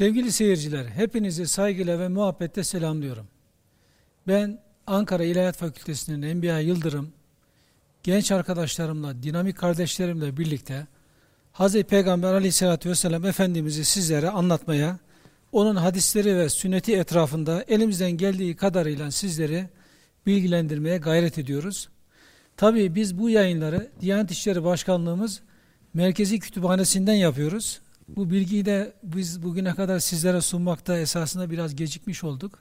Sevgili seyirciler, hepinizi saygıyla ve muhabbetle selamlıyorum. Ben Ankara İlahiyat Fakültesi'nin Enbiya Yıldırım, genç arkadaşlarımla, dinamik kardeşlerimle birlikte Hz. Peygamber aleyhissalatü vesselam Efendimiz'i sizlere anlatmaya, onun hadisleri ve sünneti etrafında elimizden geldiği kadarıyla sizleri bilgilendirmeye gayret ediyoruz. Tabii biz bu yayınları Diyanet İşleri Başkanlığımız Merkezi Kütüphanesi'nden yapıyoruz. Bu bilgiyi de biz bugüne kadar sizlere sunmakta esasında biraz gecikmiş olduk.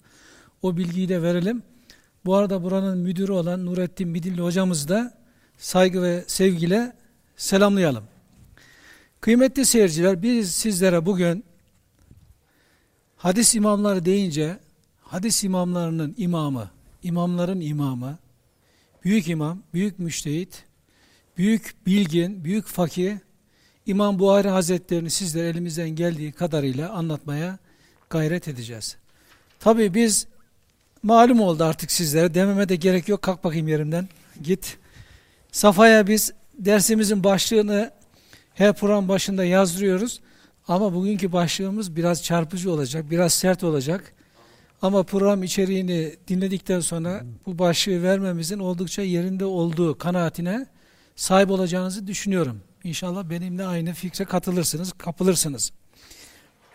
O bilgiyi de verelim. Bu arada buranın müdürü olan Nurettin Midilli hocamız da saygı ve sevgiyle selamlayalım. Kıymetli seyirciler biz sizlere bugün hadis imamları deyince hadis imamlarının imamı, imamların imamı, büyük imam, büyük müştehit, büyük bilgin, büyük fakih, İmam Buhari Hazretlerini sizlere elimizden geldiği kadarıyla anlatmaya gayret edeceğiz. Tabi biz malum oldu artık sizlere dememe de gerek yok kalk bakayım yerimden git. Safaya biz dersimizin başlığını her program başında yazdırıyoruz. Ama bugünkü başlığımız biraz çarpıcı olacak, biraz sert olacak. Ama program içeriğini dinledikten sonra bu başlığı vermemizin oldukça yerinde olduğu kanaatine sahip olacağınızı düşünüyorum. İnşallah benimle aynı fikre katılırsınız, kapılırsınız.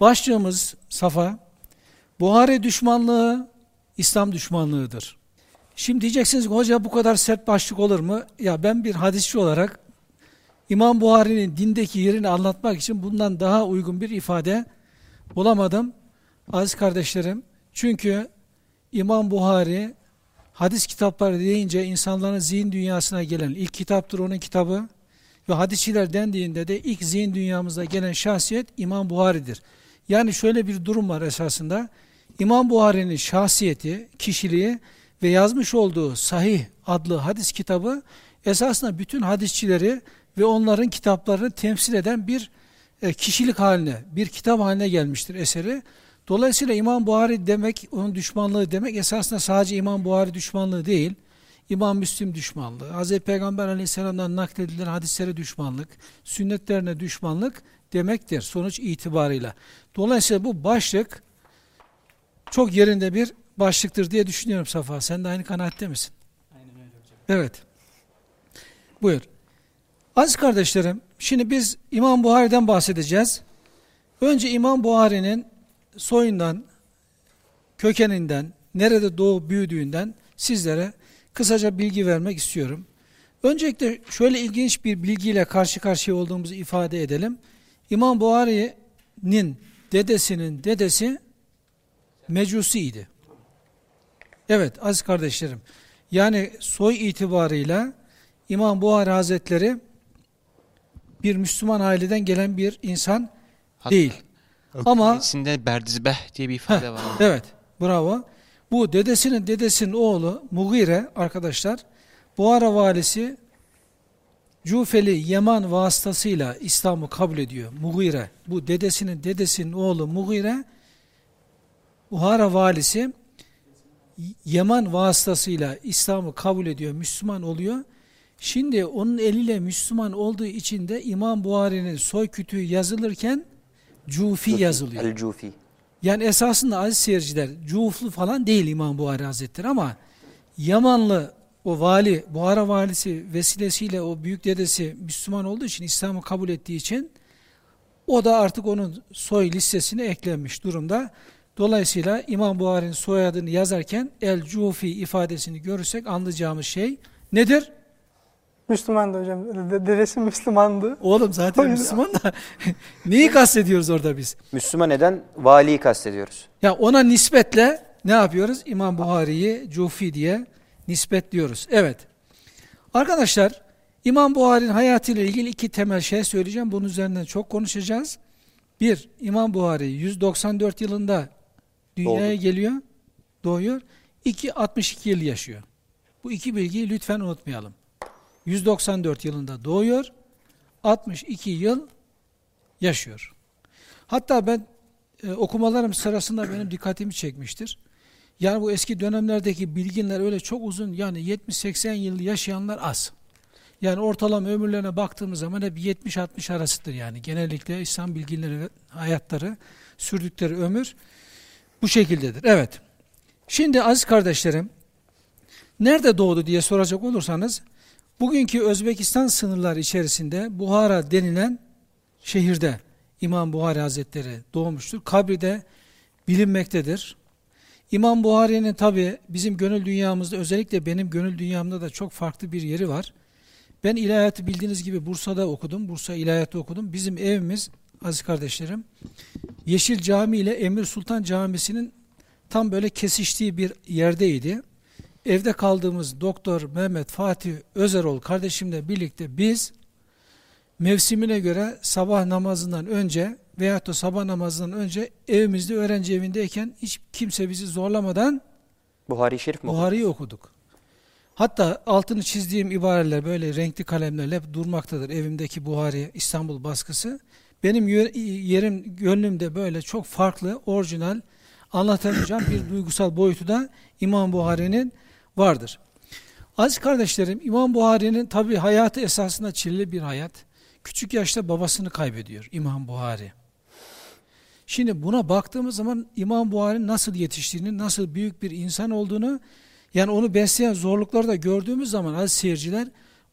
Başlığımız Safa, Buhari düşmanlığı, İslam düşmanlığıdır. Şimdi diyeceksiniz ki hoca bu kadar sert başlık olur mu? Ya ben bir hadisçi olarak İmam Buhari'nin dindeki yerini anlatmak için bundan daha uygun bir ifade bulamadım. Aziz kardeşlerim, çünkü İmam Buhari hadis kitapları deyince insanların zihin dünyasına gelen ilk kitaptır onun kitabı. Ve hadisçiler dendiğinde de ilk zihin dünyamıza gelen şahsiyet İmam Buhari'dir. Yani şöyle bir durum var esasında. İmam Buhari'nin şahsiyeti, kişiliği ve yazmış olduğu Sahih adlı hadis kitabı esasında bütün hadisçileri ve onların kitaplarını temsil eden bir e, kişilik haline, bir kitap haline gelmiştir eseri. Dolayısıyla İmam Buhari demek, onun düşmanlığı demek esasında sadece İmam Buhari düşmanlığı değil, İmam Müslim düşmanlığı, Hz. Peygamber aleyhisselamdan nakledilen hadislere düşmanlık, sünnetlerine düşmanlık demektir sonuç itibarıyla. Dolayısıyla bu başlık çok yerinde bir başlıktır diye düşünüyorum Safa. Sen de aynı kanaatte misin? Aynen öyle hocam. Evet. Buyur. Aziz kardeşlerim, şimdi biz İmam Buhari'den bahsedeceğiz. Önce İmam Buhari'nin soyundan, kökeninden, nerede doğup büyüdüğünden sizlere kısaca bilgi vermek istiyorum. Öncelikle şöyle ilginç bir bilgiyle karşı karşıya olduğumuzu ifade edelim. İmam Buhari'nin dedesinin dedesi Mecusiydi. Evet aziz kardeşlerim. Yani soy itibarıyla İmam Buhari Hazretleri bir Müslüman aileden gelen bir insan Hatta, değil. Ama içinde Berdizbeh diye bir ifade var. Evet. Bravo. Bu dedesinin dedesinin oğlu Mugire arkadaşlar Buhara valisi Cufeli Yaman vasıtasıyla İslam'ı kabul ediyor. Mugire. Bu dedesinin dedesinin oğlu Mugire Buhara valisi Yaman vasıtasıyla İslam'ı kabul ediyor. Müslüman oluyor. Şimdi onun eliyle Müslüman olduğu için de İmam Buhari'nin soy kütüğü yazılırken Cufi yazılıyor. El Cufi. Yani esasında aziz seyirciler Cuflu falan değil İmam Buhari Hazretleri ama Yamanlı o vali, Buhara valisi vesilesiyle o büyük dedesi Müslüman olduğu için, İslam'ı kabul ettiği için o da artık onun soy listesine eklenmiş durumda. Dolayısıyla İmam Buhari'nin soyadını yazarken El-Cufi ifadesini görürsek anlayacağımız şey nedir? Müslümandı hocam. Dedesi Müslümandı. Oğlum zaten Müslüman da neyi kastediyoruz orada biz? Müslüman neden? Valiyi kastediyoruz. Ya ona nispetle ne yapıyoruz? İmam Buhari'yi Cufi diye nispetliyoruz. Evet. Arkadaşlar İmam Buhari'nin hayatıyla ilgili iki temel şey söyleyeceğim. Bunun üzerinden çok konuşacağız. Bir, İmam Buhari 194 yılında dünyaya Doğdu. geliyor, doğuyor. İki, 62 yıl yaşıyor. Bu iki bilgiyi lütfen unutmayalım. 194 yılında doğuyor, 62 yıl yaşıyor. Hatta ben e, okumalarım sırasında benim dikkatimi çekmiştir. Yani bu eski dönemlerdeki bilginler öyle çok uzun yani 70-80 yıl yaşayanlar az. Yani ortalama ömürlerine baktığımız zaman hep 70-60 arasıdır yani. Genellikle İslam bilginleri hayatları, sürdükleri ömür bu şekildedir. Evet. Şimdi aziz kardeşlerim, nerede doğdu diye soracak olursanız, bugünkü Özbekistan sınırları içerisinde Buhara denilen şehirde İmam Buhari Hazretleri doğmuştur. Kabri de bilinmektedir. İmam Buhari'nin tabi bizim gönül dünyamızda özellikle benim gönül dünyamda da çok farklı bir yeri var. Ben ilahiyatı bildiğiniz gibi Bursa'da okudum. Bursa ilahiyatı okudum. Bizim evimiz aziz kardeşlerim Yeşil Cami ile Emir Sultan Camisi'nin tam böyle kesiştiği bir yerdeydi. Evde kaldığımız Doktor Mehmet Fatih Özerol kardeşimle birlikte biz mevsimine göre sabah namazından önce veyahut da sabah namazından önce evimizde öğrenci evindeyken hiç kimse bizi zorlamadan Buhari Şerif mi? Buhari'yi okuduk. Hatta altını çizdiğim ibareler böyle renkli kalemlerle hep durmaktadır. Evimdeki Buhari İstanbul baskısı. Benim yerim gönlümde böyle çok farklı, orijinal, anlatamayacağım bir duygusal boyutu da İmam Buhari'nin vardır. Aziz kardeşlerim, İmam Buhari'nin tabi hayatı esasında çileli bir hayat. Küçük yaşta babasını kaybediyor İmam Buhari. Şimdi buna baktığımız zaman İmam Buhari'nin nasıl yetiştiğini, nasıl büyük bir insan olduğunu, yani onu besleyen zorlukları da gördüğümüz zaman aziz seyirciler,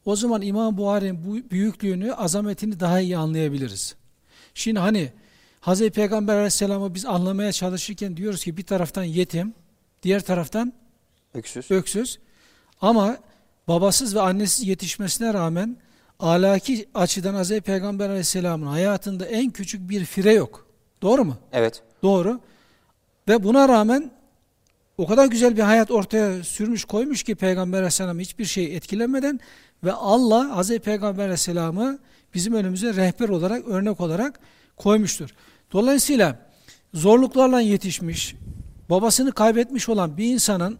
o zaman İmam Buhari'nin bu büyüklüğünü, azametini daha iyi anlayabiliriz. Şimdi hani Hz. Peygamber Aleyhisselam'ı biz anlamaya çalışırken diyoruz ki bir taraftan yetim, diğer taraftan Öksüz. öksüz. Ama babasız ve annesiz yetişmesine rağmen alaki açıdan Hz. Peygamber Aleyhisselam'ın hayatında en küçük bir fire yok. Doğru mu? Evet. Doğru. Ve buna rağmen o kadar güzel bir hayat ortaya sürmüş koymuş ki Peygamber Aleyhisselam hiçbir şey etkilemeden ve Allah Hz. Peygamber Aleyhisselam'ı bizim önümüze rehber olarak, örnek olarak koymuştur. Dolayısıyla zorluklarla yetişmiş, babasını kaybetmiş olan bir insanın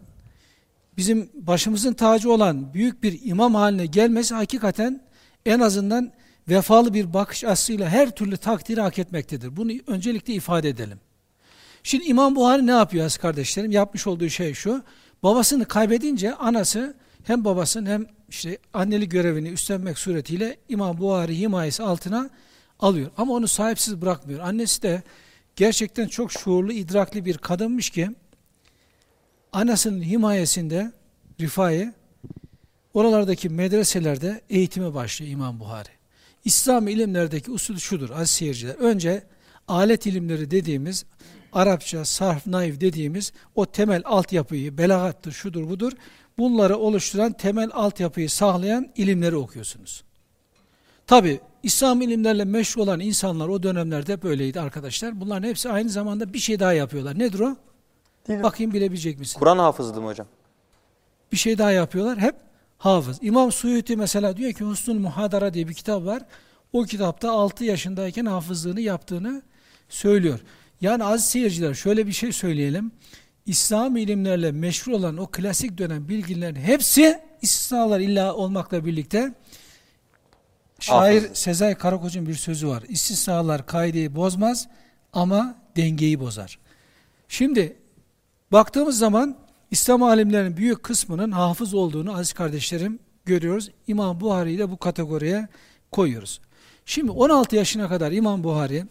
bizim başımızın tacı olan büyük bir imam haline gelmesi hakikaten en azından vefalı bir bakış açısıyla her türlü takdiri hak etmektedir. Bunu öncelikle ifade edelim. Şimdi İmam Buhari ne yapıyor az kardeşlerim? Yapmış olduğu şey şu. Babasını kaybedince anası hem babasının hem işte annelik görevini üstlenmek suretiyle İmam Buhari himayesi altına alıyor. Ama onu sahipsiz bırakmıyor. Annesi de gerçekten çok şuurlu, idrakli bir kadınmış ki anasının himayesinde Rifai oralardaki medreselerde eğitime başlıyor İmam Buhari. İslam ilimlerdeki usul şudur aziz seyirciler. Önce alet ilimleri dediğimiz Arapça, sarf, naif dediğimiz o temel altyapıyı, belagattır, şudur budur. Bunları oluşturan temel altyapıyı sağlayan ilimleri okuyorsunuz. Tabi İslam ilimlerle meşgul olan insanlar o dönemlerde böyleydi arkadaşlar. Bunların hepsi aynı zamanda bir şey daha yapıyorlar. Nedir o? Değil Bakayım bilebilecek misin? Kur'an hafızlığı mı hocam? Bir şey daha yapıyorlar. Hep hafız. İmam Suyuti mesela diyor ki Husnul Muhadara diye bir kitap var. O kitapta 6 yaşındayken hafızlığını yaptığını söylüyor. Yani aziz seyirciler şöyle bir şey söyleyelim. İslam ilimlerle meşhur olan o klasik dönem bilgilerin hepsi istisnalar illa olmakla birlikte şair Hafız. Sezai Karakoç'un bir sözü var. İstisnalar kaideyi bozmaz ama dengeyi bozar. Şimdi baktığımız zaman İslam alimlerinin büyük kısmının hafız olduğunu aziz kardeşlerim görüyoruz. İmam Buhari'yi de bu kategoriye koyuyoruz. Şimdi 16 yaşına kadar İmam Buhari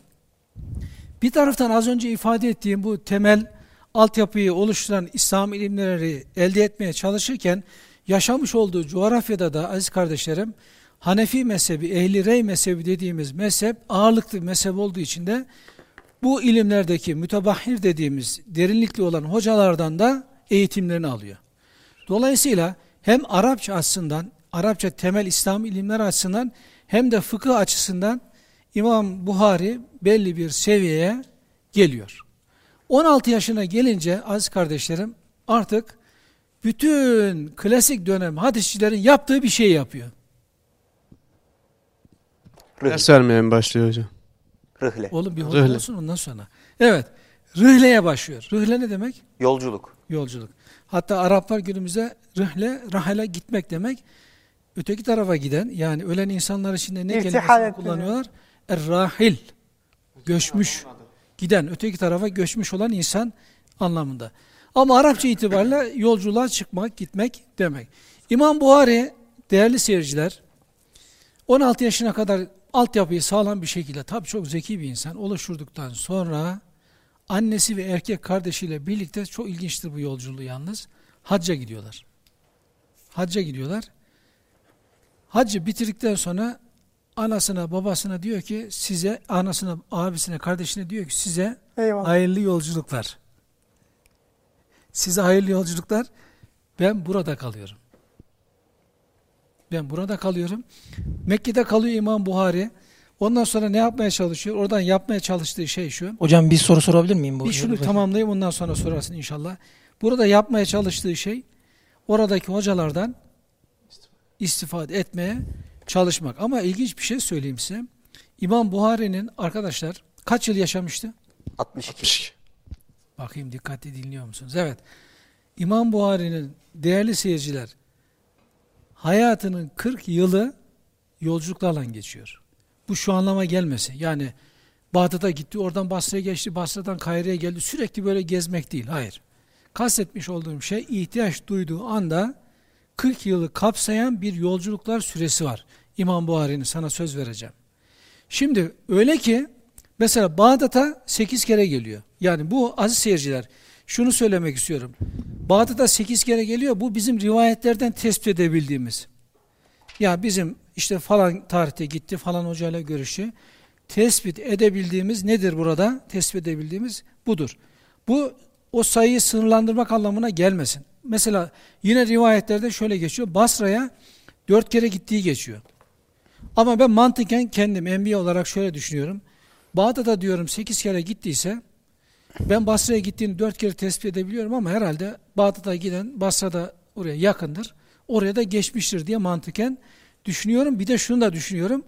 bir taraftan az önce ifade ettiğim bu temel altyapıyı oluşturan İslam ilimleri elde etmeye çalışırken yaşamış olduğu coğrafyada da aziz kardeşlerim Hanefi mezhebi, ehli rey mezhebi dediğimiz mezhep ağırlıklı mezhep olduğu için de bu ilimlerdeki mütebahhir dediğimiz derinlikli olan hocalardan da eğitimlerini alıyor. Dolayısıyla hem Arapça açısından, Arapça temel İslam ilimleri açısından hem de fıkıh açısından İmam Buhari belli bir seviyeye geliyor. 16 yaşına gelince aziz kardeşlerim artık bütün klasik dönem hadisçilerin yaptığı bir şey yapıyor. Ders vermeye başlıyor hocam? Rıhle. Oğlum bir hoca olsun ondan sonra. Evet. Rıhleye başlıyor. Rıhle ne demek? Yolculuk. Yolculuk. Hatta Araplar günümüzde rıhle, rahale gitmek demek. Öteki tarafa giden yani ölen insanlar içinde ne İrtihal kelimesini kullanıyorlar? Er-rahil. Göçmüş. Giden, öteki tarafa göçmüş olan insan anlamında. Ama Arapça itibariyle yolculuğa çıkmak, gitmek demek. İmam Buhari, değerli seyirciler, 16 yaşına kadar altyapıyı sağlam bir şekilde tabii çok zeki bir insan oluşturduktan sonra annesi ve erkek kardeşiyle birlikte çok ilginçtir bu yolculuğu yalnız. Hacca gidiyorlar. Hacca gidiyorlar. Haccı bitirdikten sonra anasına babasına diyor ki size anasına abisine kardeşine diyor ki size Eyvallah. hayırlı yolculuklar. Size hayırlı yolculuklar. Ben burada kalıyorum. Ben burada kalıyorum. Mekke'de kalıyor İmam Buhari. Ondan sonra ne yapmaya çalışıyor? Oradan yapmaya çalıştığı şey şu. Hocam bir soru sorabilir miyim? Bu Bir şunu tamamlayayım ondan sonra sorarsın inşallah. Burada yapmaya çalıştığı şey oradaki hocalardan istifade etmeye çalışmak. Ama ilginç bir şey söyleyeyim size. İmam Buhari'nin arkadaşlar kaç yıl yaşamıştı? 62. Bakayım dikkatli dinliyor musunuz? Evet. İmam Buhari'nin değerli seyirciler hayatının 40 yılı yolculuklarla geçiyor. Bu şu anlama gelmesin. Yani Bağdat'a gitti, oradan Basra'ya geçti, Basra'dan Kahire'ye geldi. Sürekli böyle gezmek değil. Hayır. Kastetmiş olduğum şey ihtiyaç duyduğu anda 40 yılı kapsayan bir yolculuklar süresi var. İmam Buhari'nin sana söz vereceğim. Şimdi öyle ki mesela Bağdat'a 8 kere geliyor. Yani bu aziz seyirciler şunu söylemek istiyorum. Bağdat'a 8 kere geliyor. Bu bizim rivayetlerden tespit edebildiğimiz. Ya bizim işte falan tarihte gitti falan hocayla görüştü. Tespit edebildiğimiz nedir burada? Tespit edebildiğimiz budur. Bu o sayıyı sınırlandırmak anlamına gelmesin. Mesela yine rivayetlerde şöyle geçiyor. Basra'ya dört kere gittiği geçiyor. Ama ben mantıken kendim enbiye olarak şöyle düşünüyorum. Bağdat'a diyorum 8 kere gittiyse ben Basra'ya gittiğini 4 kere tespit edebiliyorum ama herhalde Bağdat'a giden Basra'da oraya yakındır. Oraya da geçmiştir diye mantıken düşünüyorum. Bir de şunu da düşünüyorum.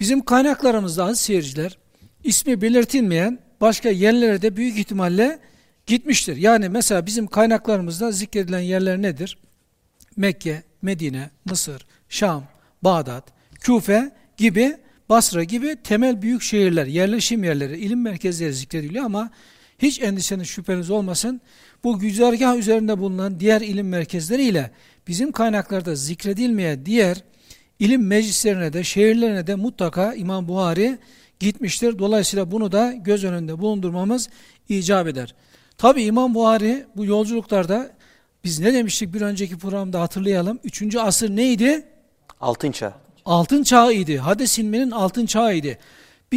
Bizim kaynaklarımızda aziz seyirciler ismi belirtilmeyen başka yerlere de büyük ihtimalle gitmiştir. Yani mesela bizim kaynaklarımızda zikredilen yerler nedir? Mekke, Medine, Mısır, Şam, Bağdat, Küfe gibi Basra gibi temel büyük şehirler, yerleşim yerleri, ilim merkezleri zikrediliyor ama hiç endişeniz şüpheniz olmasın. Bu güzergah üzerinde bulunan diğer ilim merkezleriyle bizim kaynaklarda zikredilmeyen diğer ilim meclislerine de şehirlerine de mutlaka İmam Buhari gitmiştir. Dolayısıyla bunu da göz önünde bulundurmamız icap eder. Tabi İmam Buhari bu yolculuklarda biz ne demiştik bir önceki programda hatırlayalım. Üçüncü asır neydi? Altın çağ. Altın çağıydı. Hades ilminin altın çağıydı.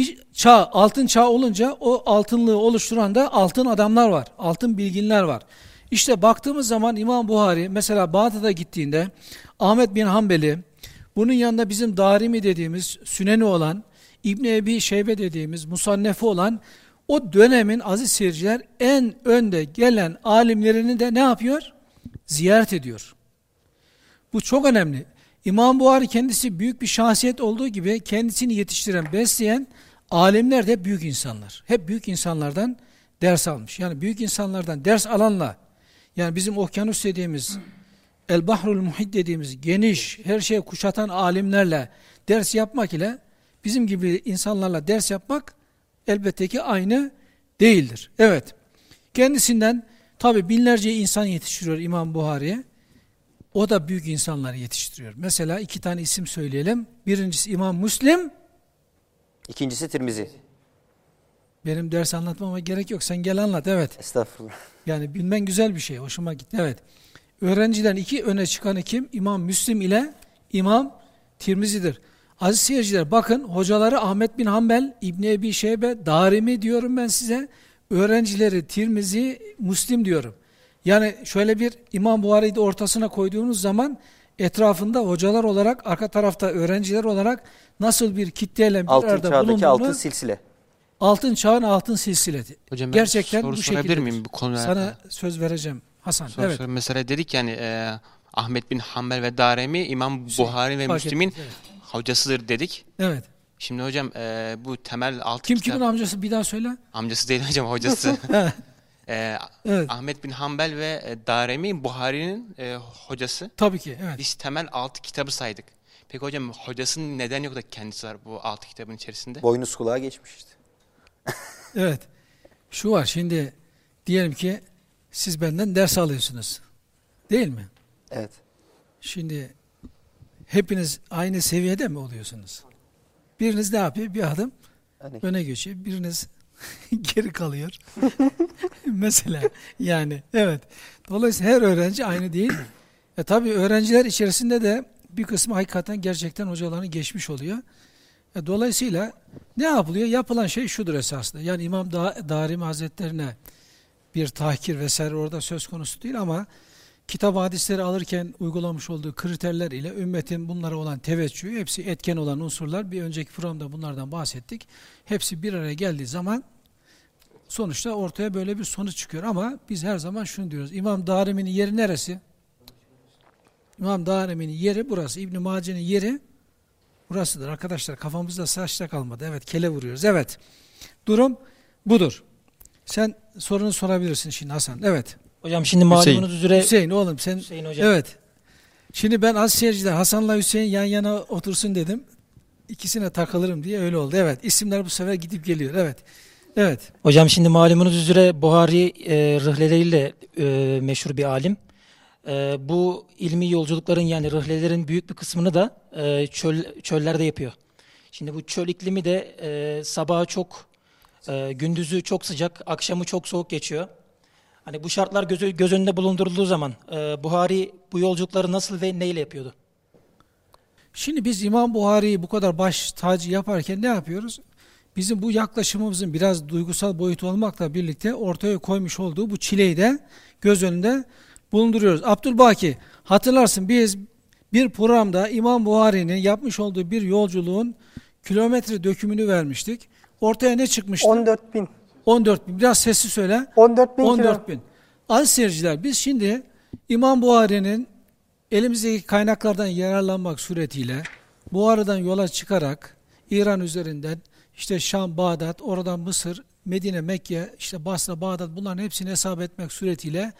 Bir çağ, altın çağ olunca o altınlığı oluşturan da altın adamlar var. Altın bilginler var. İşte baktığımız zaman İmam Buhari mesela Bağdat'a gittiğinde Ahmet bin Hanbeli, bunun yanında bizim Darimi dediğimiz Süneni olan, İbni Ebi Şeybe dediğimiz Musannefi olan o dönemin aziz seyirciler en önde gelen alimlerini de ne yapıyor? Ziyaret ediyor. Bu çok önemli. İmam Buhari kendisi büyük bir şahsiyet olduğu gibi kendisini yetiştiren, besleyen alimler de büyük insanlar. Hep büyük insanlardan ders almış. Yani büyük insanlardan ders alanla yani bizim okyanus dediğimiz El Bahrul Muhit dediğimiz geniş, her şeyi kuşatan alimlerle ders yapmak ile bizim gibi insanlarla ders yapmak elbette ki aynı değildir. Evet. Kendisinden tabi binlerce insan yetiştiriyor İmam Buhari'ye. O da büyük insanları yetiştiriyor. Mesela iki tane isim söyleyelim. Birincisi İmam Müslim. İkincisi Tirmizi. Benim ders anlatmama gerek yok. Sen gel anlat. Evet. Estağfurullah. Yani bilmen güzel bir şey. Hoşuma gitti. Evet. Öğrencilerin iki öne çıkanı kim? İmam Müslim ile İmam Tirmizi'dir. Aziz seyirciler bakın hocaları Ahmet bin Hanbel, İbni Ebi Şeybe, Darimi diyorum ben size. Öğrencileri Tirmizi, Müslim diyorum. Yani şöyle bir İmam Buhari'yi ortasına koyduğunuz zaman etrafında hocalar olarak, arka tarafta öğrenciler olarak nasıl bir kitleyle bir Altın arada bulunduğunu altın silsile. altın çağın altın silsileti. Hocam Gerçekten soru bu sorabilir şekilde. miyim bu konuyla Sana söz vereceğim Hasan. Soru evet. sorayım. Mesela dedik yani e, Ahmet bin Hanbel ve Daremi İmam Buhari ve Müslim'in ettiniz, hocasıdır dedik. Evet. Şimdi hocam e, bu temel altı Kim kitap... kimin amcası bir daha söyle. Amcası değil hocam hocası. Evet. e, Evet. Ahmet bin Hanbel ve e, Daremi Buhari'nin e, hocası. Tabii ki. Evet. Biz temel altı kitabı saydık. Peki hocam hocasının neden yok da kendisi var bu altı kitabın içerisinde? Boynuz kulağa geçmiş işte. Evet. Şu var şimdi diyelim ki siz benden ders alıyorsunuz. Değil mi? Evet. Şimdi hepiniz aynı seviyede mi oluyorsunuz? Biriniz ne yapıyor? Bir adım Hani öne geçiyor. Biriniz geri kalıyor. Mesela yani evet. Dolayısıyla her öğrenci aynı değil. E tabii öğrenciler içerisinde de bir kısmı hakikaten gerçekten hocalarını geçmiş oluyor. E dolayısıyla ne yapılıyor? Yapılan şey şudur esasında. Yani İmam da Darimi Hazretlerine bir tahkir vesaire orada söz konusu değil ama kitap hadisleri alırken uygulamış olduğu kriterler ile ümmetin bunlara olan teveccühü hepsi etken olan unsurlar. Bir önceki programda bunlardan bahsettik. Hepsi bir araya geldiği zaman sonuçta ortaya böyle bir sonuç çıkıyor ama biz her zaman şunu diyoruz. İmam Darimi'nin yeri neresi? İmam Darimi'nin yeri burası. İbn Mace'nin yeri burasıdır. Arkadaşlar kafamızda saçta kalmadı. Evet kele vuruyoruz. Evet. Durum budur. Sen sorunu sorabilirsin şimdi Hasan. Evet. Hocam şimdi malumunuz üzere Hüseyin oğlum sen Hüseyin hocam. Evet. Şimdi ben az seyirciler Hasan'la Hüseyin yan yana otursun dedim. İkisine takılırım diye öyle oldu. Evet. İsimler bu sefer gidip geliyor. Evet. Evet. Hocam şimdi malumunuz üzere Buhari e, rıhleleriyle e, meşhur bir alim. E, bu ilmi yolculukların yani rıhlelerin büyük bir kısmını da e, çöl, çöllerde yapıyor. Şimdi bu çöl iklimi de e, sabahı çok, e, gündüzü çok sıcak, akşamı çok soğuk geçiyor. Hani bu şartlar göz, göz önünde bulundurulduğu zaman e, Buhari bu yolculukları nasıl ve neyle yapıyordu? Şimdi biz İmam Buhari'yi bu kadar baş tacı yaparken ne yapıyoruz? Bizim bu yaklaşımımızın biraz duygusal boyutu olmakla birlikte ortaya koymuş olduğu bu çileyi de göz önünde bulunduruyoruz. Abdülbaki hatırlarsın biz bir programda İmam Buhari'nin yapmış olduğu bir yolculuğun kilometre dökümünü vermiştik. Ortaya ne çıkmıştı? 14 bin. 14 bin. Biraz sesli söyle. 14 bin 14 kilo. bin. Aziz seyirciler biz şimdi İmam Buhari'nin elimizdeki kaynaklardan yararlanmak suretiyle Buhari'den yola çıkarak İran üzerinden işte Şam, Bağdat, oradan Mısır, Medine, Mekke, işte Basra, Bağdat bunların hepsini hesap etmek suretiyle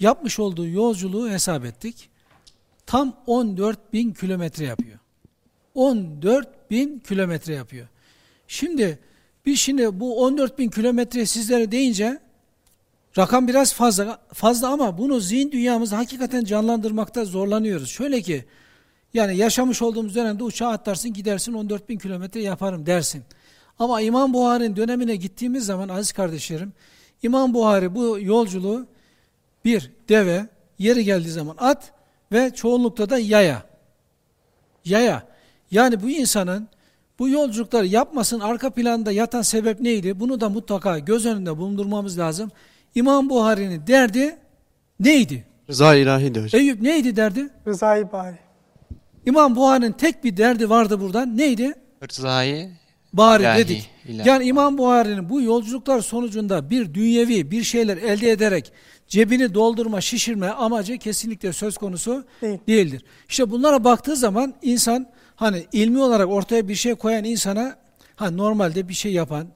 yapmış olduğu yolculuğu hesap ettik. Tam 14 bin kilometre yapıyor. 14 bin kilometre yapıyor. Şimdi biz şimdi bu 14 bin kilometre sizlere deyince rakam biraz fazla fazla ama bunu zihin dünyamızda hakikaten canlandırmakta zorlanıyoruz. Şöyle ki yani yaşamış olduğumuz dönemde uçağa atlarsın gidersin 14 bin kilometre yaparım dersin. Ama İmam Buhari'nin dönemine gittiğimiz zaman aziz kardeşlerim İmam Buhari bu yolculuğu bir deve yeri geldiği zaman at ve çoğunlukta da yaya. Yaya. Yani bu insanın bu yolculukları yapmasın arka planda yatan sebep neydi? Bunu da mutlaka göz önünde bulundurmamız lazım. İmam Buhari'nin derdi neydi? Rıza ilahi de hocam. Eyüp neydi derdi? Rızayı bari. İmam Buhari'nin tek bir derdi vardı buradan. Neydi? Rızayı Bari ilahi. dedik. ilahi. Yani İmam Buhari'nin bu yolculuklar sonucunda bir dünyevi bir şeyler elde ederek cebini doldurma, şişirme amacı kesinlikle söz konusu Değil. değildir. İşte bunlara baktığı zaman insan hani ilmi olarak ortaya bir şey koyan insana ha normalde bir şey yapan,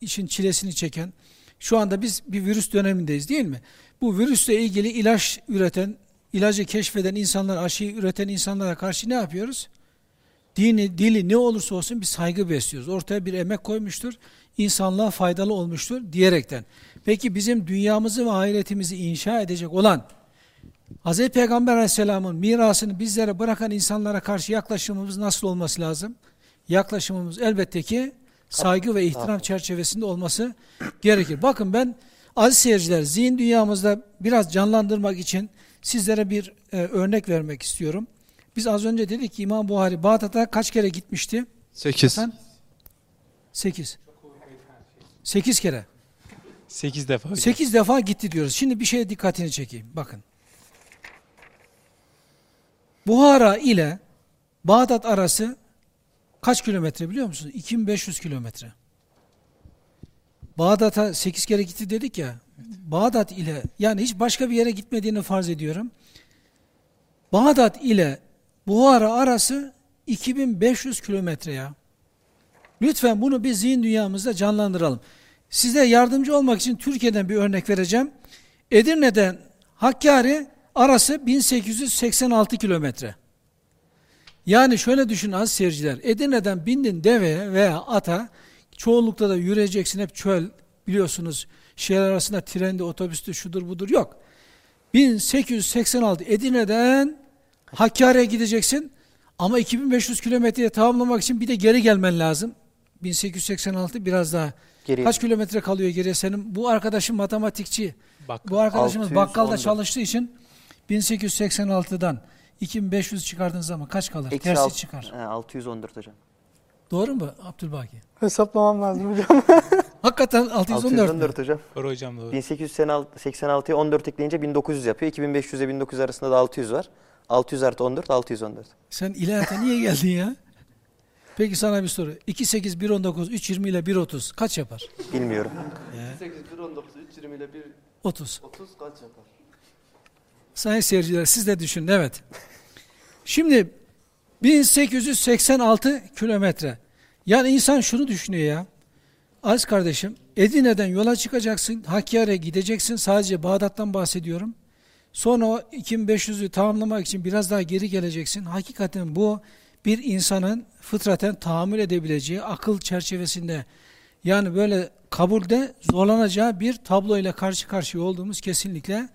işin çilesini çeken şu anda biz bir virüs dönemindeyiz değil mi? Bu virüsle ilgili ilaç üreten, ilacı keşfeden insanlar, aşıyı üreten insanlara karşı ne yapıyoruz? dini, dili ne olursa olsun bir saygı besliyoruz. Ortaya bir emek koymuştur, insanlığa faydalı olmuştur diyerekten. Peki bizim dünyamızı ve ahiretimizi inşa edecek olan Hz. Peygamber aleyhisselamın mirasını bizlere bırakan insanlara karşı yaklaşımımız nasıl olması lazım? Yaklaşımımız elbette ki saygı ve ihtiram çerçevesinde olması gerekir. Bakın ben aziz seyirciler zihin dünyamızda biraz canlandırmak için sizlere bir e, örnek vermek istiyorum. Biz az önce dedik ki İmam Buhari Bağdat'a kaç kere gitmişti? 8. Hasan? 8. 8 kere. 8 defa hocam. 8 defa gitti diyoruz. Şimdi bir şeye dikkatini çekeyim. Bakın. Buhara ile Bağdat arası kaç kilometre biliyor musunuz? 2500 kilometre. Bağdat'a 8 kere gitti dedik ya. Bağdat ile yani hiç başka bir yere gitmediğini farz ediyorum. Bağdat ile Buhara arası 2500 kilometre ya. Lütfen bunu bir zihin dünyamızda canlandıralım. Size yardımcı olmak için Türkiye'den bir örnek vereceğim. Edirne'den Hakkari arası 1886 kilometre. Yani şöyle düşün az seyirciler. Edirne'den bindin deveye veya ata, çoğunlukta da yürüyeceksin hep çöl biliyorsunuz. Şehir arasında trende, otobüste şudur budur yok. 1886 Edirne'den Hakkari'ye gideceksin. Ama 2500 kilometreyi tamamlamak için bir de geri gelmen lazım. 1886 biraz daha. Geriye. Kaç kilometre kalıyor geriye senin? Bu arkadaşın matematikçi. Bak Bu arkadaşımız 614. bakkalda çalıştığı için 1886'dan 2500 çıkardığın zaman kaç kalır? Eksi Tersi alt- çıkar. He, 614 hocam. Doğru mu Abdülbaki? Hesaplamam lazım hocam. Hakikaten 614. mü? 614 hocam. doğru hocam doğru. 1886'ya 14 ekleyince 1900 yapıyor. 2500 ile 1900 arasında da 600 var. 600 artı 14 614. Sen ilahiyata niye geldin ya? Peki sana bir soru. 2, 8, 1, 19, 3, 20 ile 1, 30 kaç yapar? Bilmiyorum. 8, 1, 19, 3, 20 ile 1, 30. 30 kaç yapar? Sayın seyirciler siz de düşünün evet. Şimdi 1886 kilometre. Yani insan şunu düşünüyor ya. Az kardeşim Edirne'den yola çıkacaksın. Hakkari'ye gideceksin. Sadece Bağdat'tan bahsediyorum. Sonra o 2500'ü tamamlamak için biraz daha geri geleceksin. Hakikaten bu bir insanın fıtraten tahammül edebileceği akıl çerçevesinde yani böyle kabulde zorlanacağı bir tabloyla karşı karşıya olduğumuz kesinlikle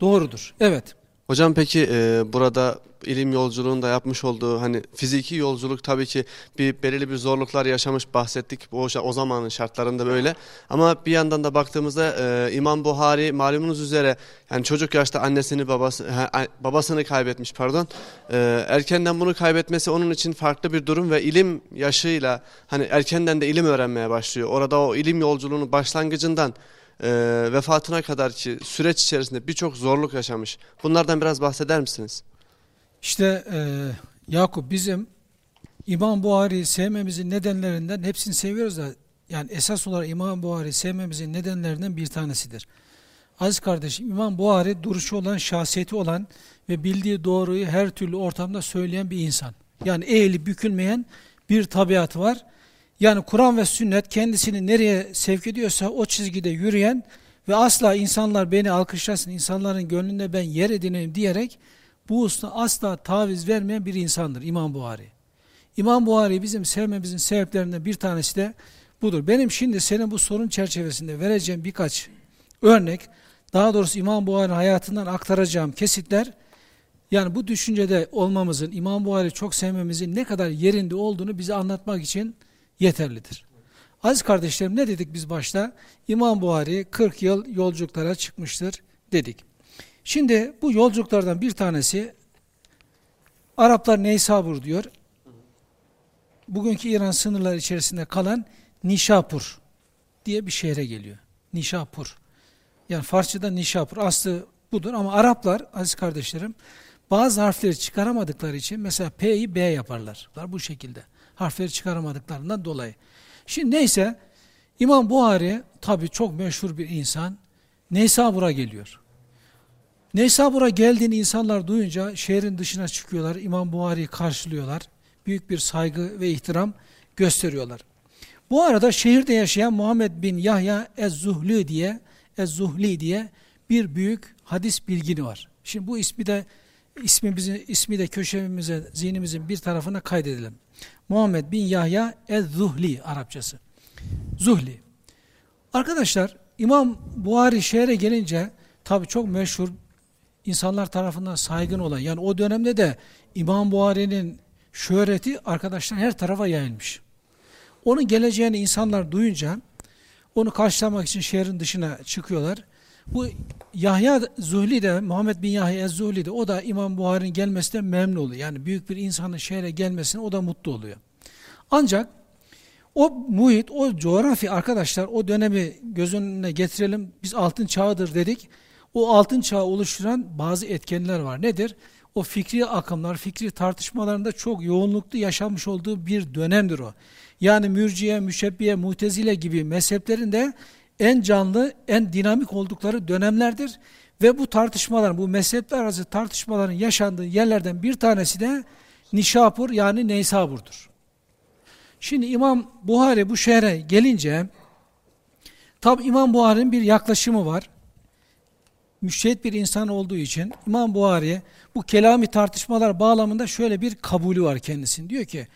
doğrudur. Evet. Hocam peki e, burada ilim yolculuğunda yapmış olduğu hani fiziki yolculuk tabii ki bir belirli bir zorluklar yaşamış bahsettik o, o zamanın şartlarında böyle ama bir yandan da baktığımızda e, İmam Buhari malumunuz üzere yani çocuk yaşta annesini babası a- babasını kaybetmiş pardon E, erkenden bunu kaybetmesi onun için farklı bir durum ve ilim yaşıyla hani erkenden de ilim öğrenmeye başlıyor orada o ilim yolculuğunun başlangıcından e, vefatına kadar ki süreç içerisinde birçok zorluk yaşamış. Bunlardan biraz bahseder misiniz? İşte e, Yakup bizim İmam Buhari'yi sevmemizin nedenlerinden hepsini seviyoruz da yani esas olarak İmam Buhari'yi sevmemizin nedenlerinden bir tanesidir. Aziz kardeşim İmam Buhari duruşu olan, şahsiyeti olan ve bildiği doğruyu her türlü ortamda söyleyen bir insan. Yani eğilip bükülmeyen bir tabiatı var. Yani Kur'an ve sünnet kendisini nereye sevk ediyorsa o çizgide yürüyen ve asla insanlar beni alkışlasın, insanların gönlünde ben yer edineyim diyerek bu usta asla taviz vermeyen bir insandır İmam Buhari. İmam Buhari bizim sevmemizin sebeplerinden bir tanesi de budur. Benim şimdi senin bu sorun çerçevesinde vereceğim birkaç örnek, daha doğrusu İmam Buhari'nin hayatından aktaracağım kesitler, yani bu düşüncede olmamızın, İmam Buhari çok sevmemizin ne kadar yerinde olduğunu bize anlatmak için yeterlidir. Aziz kardeşlerim ne dedik biz başta? İmam Buhari 40 yıl yolculuklara çıkmıştır dedik. Şimdi bu yolculuklardan bir tanesi Araplar Neysabur diyor. Bugünkü İran sınırları içerisinde kalan Nişapur diye bir şehre geliyor. Nişapur. Yani Farsçada Nişapur. Aslı budur ama Araplar aziz kardeşlerim bazı harfleri çıkaramadıkları için mesela P'yi B yaparlar. Bu şekilde. Harfleri çıkaramadıklarından dolayı. Şimdi neyse İmam Buhari tabi çok meşhur bir insan. Neysabur'a geliyor. Neysabur'a geldiğini insanlar duyunca şehrin dışına çıkıyorlar. İmam Buhari'yi karşılıyorlar. Büyük bir saygı ve ihtiram gösteriyorlar. Bu arada şehirde yaşayan Muhammed bin Yahya Ez-Zuhli diye Ez-Zuhli diye bir büyük hadis bilgini var. Şimdi bu ismi de ismimizi ismi de köşemize, zihnimizin bir tarafına kaydedelim. Muhammed bin Yahya Ez-Zuhli Arapçası. Zuhli. Arkadaşlar İmam Buhari şehre gelince tabi çok meşhur insanlar tarafından saygın olan yani o dönemde de İmam Buhari'nin şöhreti arkadaşlar her tarafa yayılmış. Onun geleceğini insanlar duyunca onu karşılamak için şehrin dışına çıkıyorlar. Bu Yahya Zuhli de Muhammed bin Yahya Zuhli de o da İmam Buhari'nin gelmesinden memnun oluyor. Yani büyük bir insanın şehre gelmesine o da mutlu oluyor. Ancak o muhit, o coğrafya arkadaşlar o dönemi göz önüne getirelim. Biz altın çağıdır dedik. O altın çağı oluşturan bazı etkenler var. Nedir? O fikri akımlar, fikri tartışmalarında çok yoğunluklu yaşanmış olduğu bir dönemdir o. Yani mürciye, müşebbiye, mutezile gibi mezheplerin de en canlı, en dinamik oldukları dönemlerdir. Ve bu tartışmalar, bu mezhepler arası tartışmaların yaşandığı yerlerden bir tanesi de Nişapur yani Neysabur'dur. Şimdi İmam Buhari bu şehre gelince, tabi İmam Buhari'nin bir yaklaşımı var. Müştehit bir insan olduğu için İmam Buhari bu kelami tartışmalar bağlamında şöyle bir kabulü var kendisinin. Diyor ki,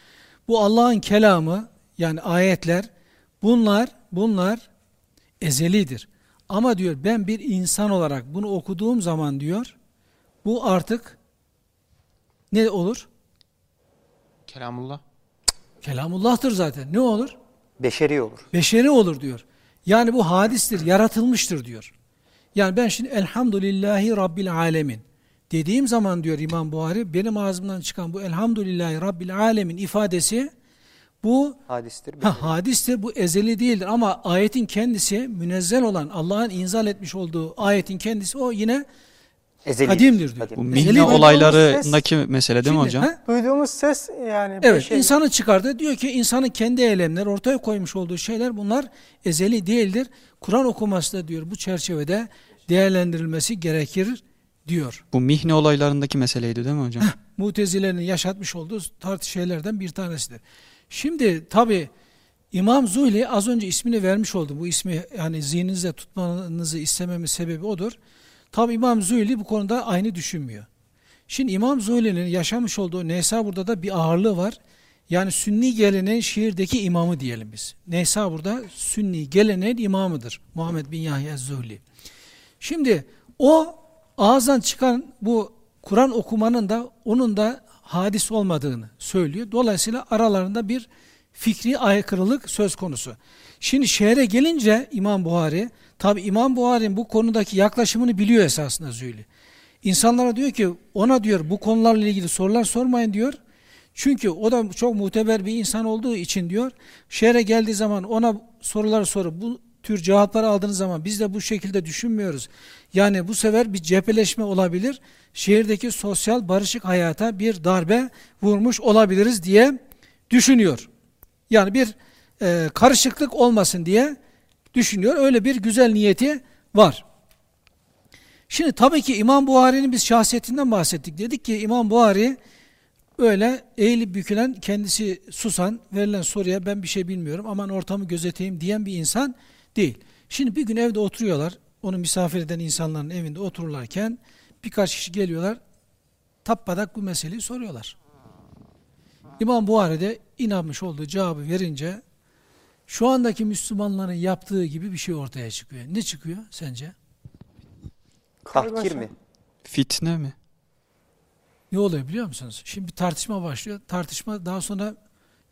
bu Allah'ın kelamı yani ayetler bunlar bunlar ezelidir. Ama diyor ben bir insan olarak bunu okuduğum zaman diyor bu artık ne olur? Kelamullah. Kelamullah'tır zaten. Ne olur? Beşeri olur. Beşeri olur diyor. Yani bu hadistir, yaratılmıştır diyor. Yani ben şimdi elhamdülillahi rabbil alemin dediğim zaman diyor İmam Buhari benim ağzımdan çıkan bu elhamdülillahi rabbil alemin ifadesi bu Hadistir. ha, hadistir, bu ezeli değildir ama ayetin kendisi münezzel olan Allah'ın inzal etmiş olduğu ayetin kendisi o yine Ezeli. kadimdir diyor. Bu bir- olaylarındaki mesele değil mi hocam? Duyduğumuz ses yani Evet, beşeri. insanı çıkardı. Diyor ki insanın kendi eylemleri, ortaya koymuş olduğu şeyler bunlar ezeli değildir. Kur'an okuması da diyor bu çerçevede değerlendirilmesi gerekir diyor. Bu mihne olaylarındaki meseleydi değil mi hocam? Mutezilerin yaşatmış olduğu tartış şeylerden bir tanesidir. Şimdi tabi İmam Zuhli az önce ismini vermiş oldu. Bu ismi yani zihninizde tutmanızı istememin sebebi odur. Tabi İmam Zuhli bu konuda aynı düşünmüyor. Şimdi İmam Zuhli'nin yaşamış olduğu Neysabur'da da bir ağırlığı var. Yani Sünni geleneğin şiirdeki imamı diyelim biz. Neysabur'da Sünni geleneğin imamıdır. Muhammed bin Yahya Zuhli. Şimdi o ağızdan çıkan bu Kur'an okumanın da onun da hadis olmadığını söylüyor. Dolayısıyla aralarında bir fikri aykırılık söz konusu. Şimdi şehre gelince İmam Buhari, tabi İmam Buhari'nin bu konudaki yaklaşımını biliyor esasında Zühli. İnsanlara diyor ki ona diyor bu konularla ilgili sorular sormayın diyor. Çünkü o da çok muteber bir insan olduğu için diyor şehre geldiği zaman ona sorular sorup bu tür cevapları aldığınız zaman biz de bu şekilde düşünmüyoruz. Yani bu sefer bir cepheleşme olabilir. Şehirdeki sosyal barışık hayata bir darbe vurmuş olabiliriz diye düşünüyor. Yani bir e, karışıklık olmasın diye düşünüyor. Öyle bir güzel niyeti var. Şimdi tabii ki İmam Buhari'nin biz şahsiyetinden bahsettik. Dedik ki İmam Buhari öyle eğilip bükülen, kendisi susan, verilen soruya ben bir şey bilmiyorum, aman ortamı gözeteyim diyen bir insan değil. Şimdi bir gün evde oturuyorlar, onu misafir eden insanların evinde otururlarken birkaç kişi geliyorlar, tappadak bu meseleyi soruyorlar. İmam Buhari de inanmış olduğu cevabı verince şu andaki Müslümanların yaptığı gibi bir şey ortaya çıkıyor. Ne çıkıyor sence? Tahkir mi? Fitne mi? Ne oluyor biliyor musunuz? Şimdi bir tartışma başlıyor. Tartışma daha sonra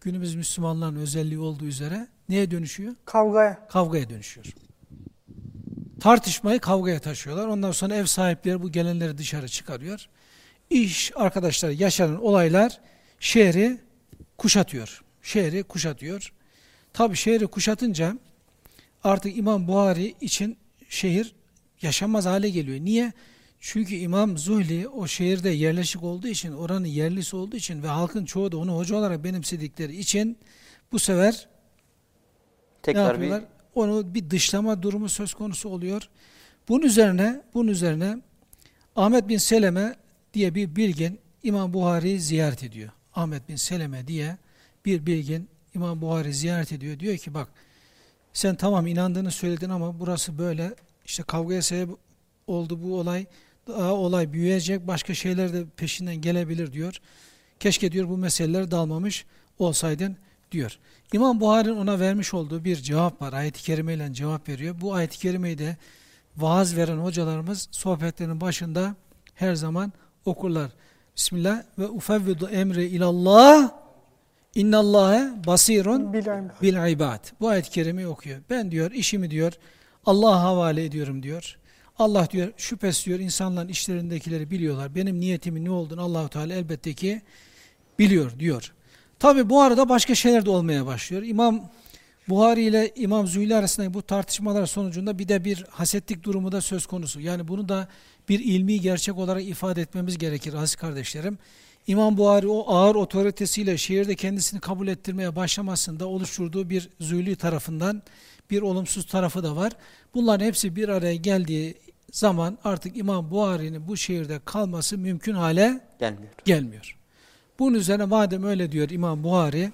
günümüz Müslümanların özelliği olduğu üzere neye dönüşüyor? Kavgaya. Kavgaya dönüşüyor. Tartışmayı kavgaya taşıyorlar. Ondan sonra ev sahipleri bu gelenleri dışarı çıkarıyor. İş arkadaşlar yaşanan olaylar şehri kuşatıyor. Şehri kuşatıyor. Tabi şehri kuşatınca artık İmam Buhari için şehir yaşanmaz hale geliyor. Niye? Çünkü İmam Zuhli o şehirde yerleşik olduğu için, oranın yerlisi olduğu için ve halkın çoğu da onu hoca olarak benimsedikleri için bu sefer ne Tekrar yapıyorlar? bir Onu bir dışlama durumu söz konusu oluyor. Bunun üzerine, bunun üzerine Ahmet bin Seleme diye bir bilgin İmam Buhari'yi ziyaret ediyor. Ahmet bin Seleme diye bir bilgin İmam Buhari ziyaret ediyor. Diyor ki bak sen tamam inandığını söyledin ama burası böyle işte kavgaya sebep oldu bu olay. Daha olay büyüyecek başka şeyler de peşinden gelebilir diyor. Keşke diyor bu meseleler dalmamış olsaydın diyor. İmam Buhari'nin ona vermiş olduğu bir cevap var. Ayet-i kerimeyle cevap veriyor. Bu ayet-i kerimeyi de vaaz veren hocalarımız sohbetlerinin başında her zaman okurlar. Bismillah ve ufevvidu emri ilallah innallâhe basirun bil ibad. Bu ayet-i kerimeyi okuyor. Ben diyor işimi diyor Allah'a havale ediyorum diyor. Allah diyor şüphesiz diyor insanların işlerindekileri biliyorlar. Benim niyetimin ne olduğunu Allahu Teala elbette ki biliyor diyor. Tabi bu arada başka şeyler de olmaya başlıyor. İmam Buhari ile İmam Zühli arasındaki bu tartışmalar sonucunda bir de bir hasetlik durumu da söz konusu. Yani bunu da bir ilmi gerçek olarak ifade etmemiz gerekir aziz kardeşlerim. İmam Buhari o ağır otoritesiyle şehirde kendisini kabul ettirmeye başlamasında oluşturduğu bir Zühli tarafından bir olumsuz tarafı da var. Bunların hepsi bir araya geldiği zaman artık İmam Buhari'nin bu şehirde kalması mümkün hale gelmiyor. gelmiyor. Bunun üzerine madem öyle diyor İmam Buhari,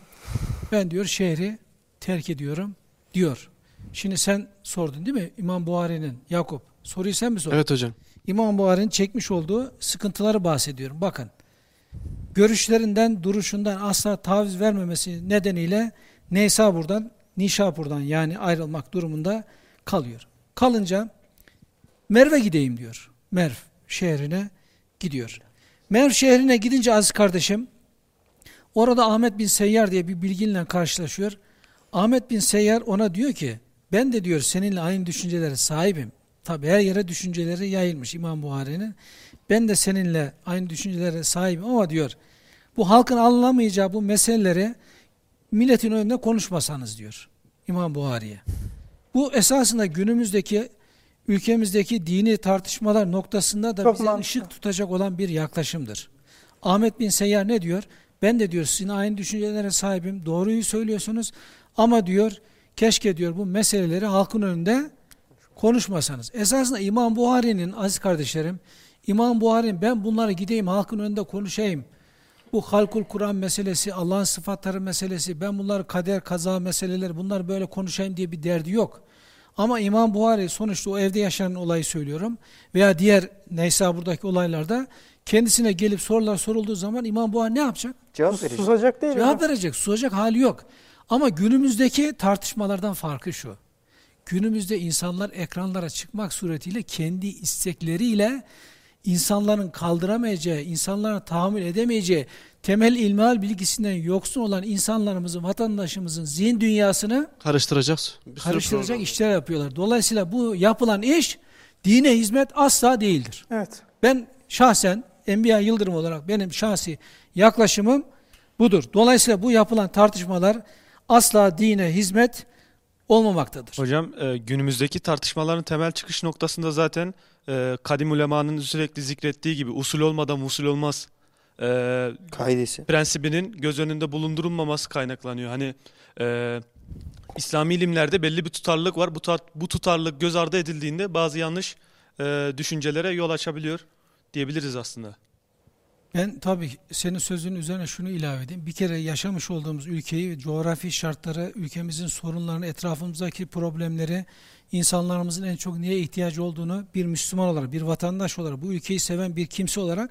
ben diyor şehri terk ediyorum diyor. Şimdi sen sordun değil mi İmam Buhari'nin, Yakup soruyu sen mi sordun? Evet hocam. İmam Buhari'nin çekmiş olduğu sıkıntıları bahsediyorum. Bakın, görüşlerinden, duruşundan asla taviz vermemesi nedeniyle Neysabур'dan, Nişapur'dan yani ayrılmak durumunda kalıyor. Kalınca Merve gideyim diyor. Merv şehrine gidiyor. Merv şehrine gidince aziz kardeşim Orada Ahmet bin Seyyar diye bir bilginle karşılaşıyor. Ahmet bin Seyyar ona diyor ki ben de diyor seninle aynı düşüncelere sahibim. Tabi her yere düşünceleri yayılmış İmam Buhari'nin. Ben de seninle aynı düşüncelere sahibim ama diyor bu halkın anlamayacağı bu meseleleri milletin önünde konuşmasanız diyor İmam Buhari'ye. Bu esasında günümüzdeki ülkemizdeki dini tartışmalar noktasında da Çok bize mantıklı. ışık tutacak olan bir yaklaşımdır. Ahmet bin Seyyar ne diyor? Ben de diyor sizin aynı düşüncelere sahibim. Doğruyu söylüyorsunuz ama diyor keşke diyor bu meseleleri halkın önünde konuşmasanız. Esasında İmam Buhari'nin aziz kardeşlerim, İmam Buhari'nin ben bunları gideyim halkın önünde konuşayım. Bu halkul Kur'an meselesi, Allah'ın sıfatları meselesi, ben bunları kader, kaza meseleleri bunları böyle konuşayım diye bir derdi yok. Ama İmam Buhari sonuçta o evde yaşanan olayı söylüyorum veya diğer neyse buradaki olaylarda kendisine gelip sorular sorulduğu zaman İmam Buhari ne yapacak? Cevap verecek. Susacak değil Cevap hocam. verecek, susacak hali yok. Ama günümüzdeki tartışmalardan farkı şu. Günümüzde insanlar ekranlara çıkmak suretiyle kendi istekleriyle insanların kaldıramayacağı, insanların tahammül edemeyeceği, temel ilmihal bilgisinden yoksun olan insanlarımızın, vatandaşımızın zihin dünyasını Karıştıracağız. Bir karıştıracak program. işler yapıyorlar. Dolayısıyla bu yapılan iş dine hizmet asla değildir. Evet. Ben şahsen Enbiya Yıldırım olarak benim şahsi yaklaşımım budur. Dolayısıyla bu yapılan tartışmalar asla dine hizmet olmamaktadır. Hocam e, günümüzdeki tartışmaların temel çıkış noktasında zaten e, kadim ulemanın sürekli zikrettiği gibi usul olmadan usul olmaz e, Kaidesi. prensibinin göz önünde bulundurulmaması kaynaklanıyor. Hani e, İslami ilimlerde belli bir tutarlılık var. Bu, tar- bu tutarlılık göz ardı edildiğinde bazı yanlış e, düşüncelere yol açabiliyor diyebiliriz aslında. Ben tabii senin sözünün üzerine şunu ilave edeyim. Bir kere yaşamış olduğumuz ülkeyi, coğrafi şartları, ülkemizin sorunlarını, etrafımızdaki problemleri, insanlarımızın en çok niye ihtiyacı olduğunu bir Müslüman olarak, bir vatandaş olarak, bu ülkeyi seven bir kimse olarak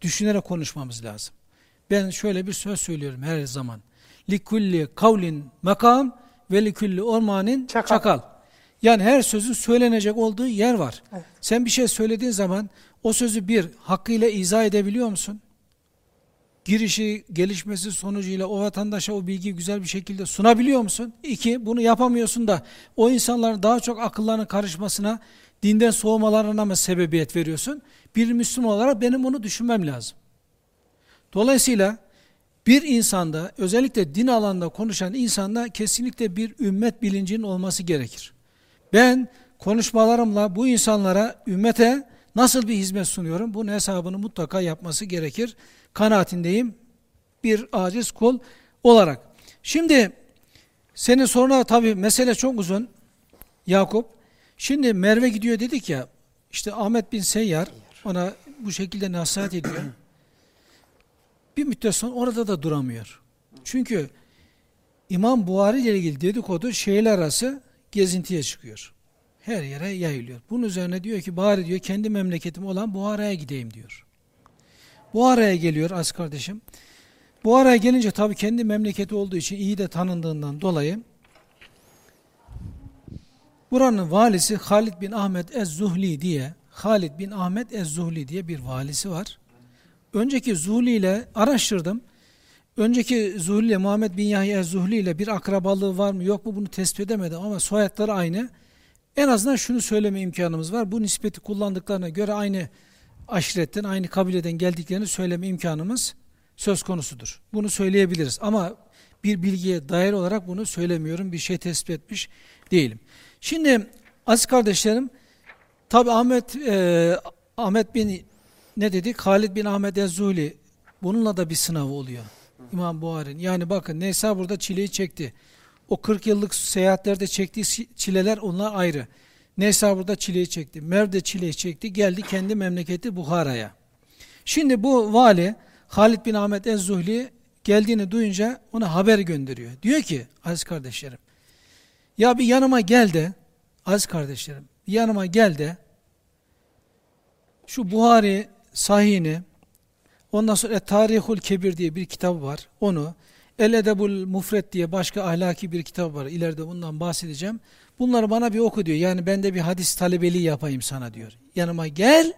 düşünerek konuşmamız lazım. Ben şöyle bir söz söylüyorum her zaman. Likulli kavlin makam ve likulli ormanin Çakal. çakal. Yani her sözün söylenecek olduğu yer var. Evet. Sen bir şey söylediğin zaman o sözü bir hakkıyla izah edebiliyor musun? Girişi, gelişmesi sonucuyla o vatandaşa o bilgiyi güzel bir şekilde sunabiliyor musun? İki, bunu yapamıyorsun da o insanların daha çok akıllarının karışmasına, dinden soğumalarına mı sebebiyet veriyorsun? Bir Müslüman olarak benim bunu düşünmem lazım. Dolayısıyla bir insanda, özellikle din alanında konuşan insanda kesinlikle bir ümmet bilincinin olması gerekir. Ben konuşmalarımla bu insanlara, ümmete nasıl bir hizmet sunuyorum? Bunun hesabını mutlaka yapması gerekir. Kanaatindeyim bir aciz kul olarak. Şimdi senin soruna tabii mesele çok uzun Yakup. Şimdi Merve gidiyor dedik ya, işte Ahmet bin Seyyar ona bu şekilde nasihat ediyor. Bir müddet sonra orada da duramıyor. Çünkü İmam Buhari ile ilgili dedikodu şehirler arası gezintiye çıkıyor. Her yere yayılıyor. Bunun üzerine diyor ki bari diyor kendi memleketim olan Buhara'ya gideyim diyor. Buhara'ya geliyor az kardeşim. Buhara'ya gelince tabii kendi memleketi olduğu için iyi de tanındığından dolayı buranın valisi Halid bin Ahmet Ez-Zuhli diye Halid bin Ahmet Ez-Zuhli diye bir valisi var. Önceki Zuhli ile araştırdım. Önceki Zuhli ile Muhammed bin Yahya Ez-Zuhli ile bir akrabalığı var mı yok mu bunu tespit edemedim ama soyadları aynı. En azından şunu söyleme imkanımız var. Bu nispeti kullandıklarına göre aynı aşiretten, aynı kabileden geldiklerini söyleme imkanımız söz konusudur. Bunu söyleyebiliriz ama bir bilgiye dair olarak bunu söylemiyorum. Bir şey tespit etmiş değilim. Şimdi aziz kardeşlerim, tabi Ahmet e, Ahmet bin ne dedik? Halid bin Ahmet Ez-Zuhli bununla da bir sınavı oluyor. İmam Buhari'nin. Yani bakın Neysa burada çileyi çekti. O 40 yıllık seyahatlerde çektiği çileler onlar ayrı. Neysa burada çileyi çekti. Merv de çileyi çekti. Geldi kendi memleketi Buhara'ya. Şimdi bu vali Halid bin Ahmet Ez-Zuhli geldiğini duyunca ona haber gönderiyor. Diyor ki aziz kardeşlerim ya bir yanıma gel de aziz kardeşlerim yanıma gel de şu Buhari sahihini ondan sonra Tarihul Kebir diye bir kitabı var. Onu El Edebul Mufret diye başka ahlaki bir kitap var. İleride bundan bahsedeceğim. Bunları bana bir oku diyor. Yani ben de bir hadis talebeliği yapayım sana diyor. Yanıma gel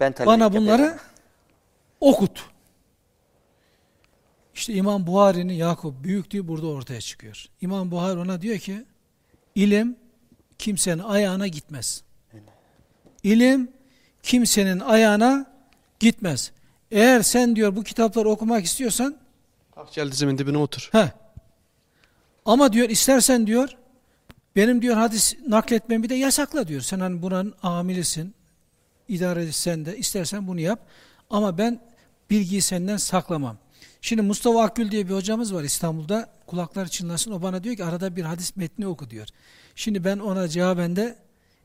Ben bana yapayım. bunları okut. İşte İmam Buhari'nin Yakup büyüklüğü burada ortaya çıkıyor. İmam Buhari ona diyor ki ilim kimsenin ayağına gitmez. İlim kimsenin ayağına gitmez. Eğer sen diyor bu kitapları okumak istiyorsan Akçel dizimin dibine otur. He. Ama diyor istersen diyor benim diyor hadis nakletmemi de yasakla diyor. Sen hani buranın amilisin. idare sen de istersen bunu yap. Ama ben bilgiyi senden saklamam. Şimdi Mustafa Akgül diye bir hocamız var İstanbul'da. Kulaklar çınlasın. O bana diyor ki arada bir hadis metni oku diyor. Şimdi ben ona cevaben de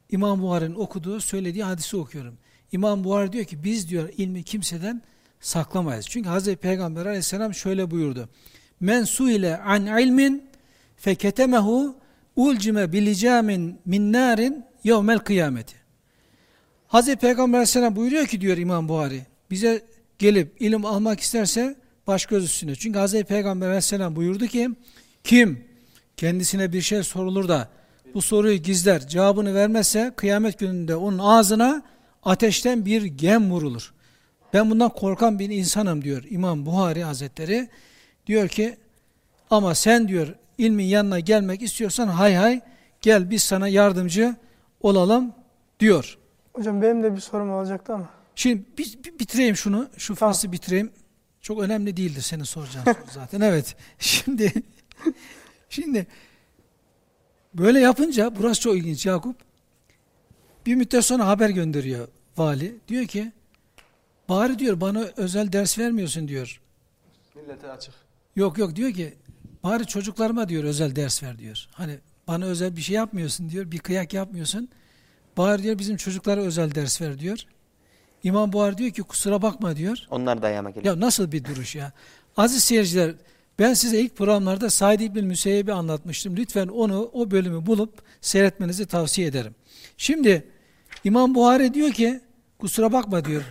İmam Buhari'nin okuduğu, söylediği hadisi okuyorum. İmam Buhari diyor ki biz diyor ilmi kimseden saklamayız. Çünkü Hazreti Peygamber aleyhisselam şöyle buyurdu. Men suile an ilmin feketemehu ulcime bilicamin min narin yevmel kıyameti. Hazreti Peygamber aleyhisselam buyuruyor ki diyor İmam Buhari bize gelip ilim almak isterse baş göz üstüne. Çünkü Hazreti Peygamber aleyhisselam buyurdu ki kim kendisine bir şey sorulur da bu soruyu gizler cevabını vermezse kıyamet gününde onun ağzına ateşten bir gem vurulur. Ben bundan korkan bir insanım diyor İmam Buhari Hazretleri. Diyor ki ama sen diyor ilmin yanına gelmek istiyorsan hay hay gel biz sana yardımcı olalım diyor. Hocam benim de bir sorum olacaktı ama. Şimdi bitireyim şunu. Şu Tamam. faslı bitireyim. Çok önemli değildir senin soracağın soru zaten. Evet. Şimdi şimdi böyle yapınca burası çok ilginç Yakup. Bir müddet sonra haber gönderiyor vali. Diyor ki bari diyor bana özel ders vermiyorsun diyor. Millete açık. Yok yok diyor ki bari çocuklarıma diyor özel ders ver diyor. Hani bana özel bir şey yapmıyorsun diyor. Bir kıyak yapmıyorsun. Bari diyor bizim çocuklara özel ders ver diyor. İmam Buhari diyor ki kusura bakma diyor. Onlar da ayağıma geliyor. Ya nasıl bir duruş ya? Aziz seyirciler ben size ilk programlarda Said İbn Müseyyeb'i anlatmıştım. Lütfen onu o bölümü bulup seyretmenizi tavsiye ederim. Şimdi İmam Buhari diyor ki kusura bakma diyor.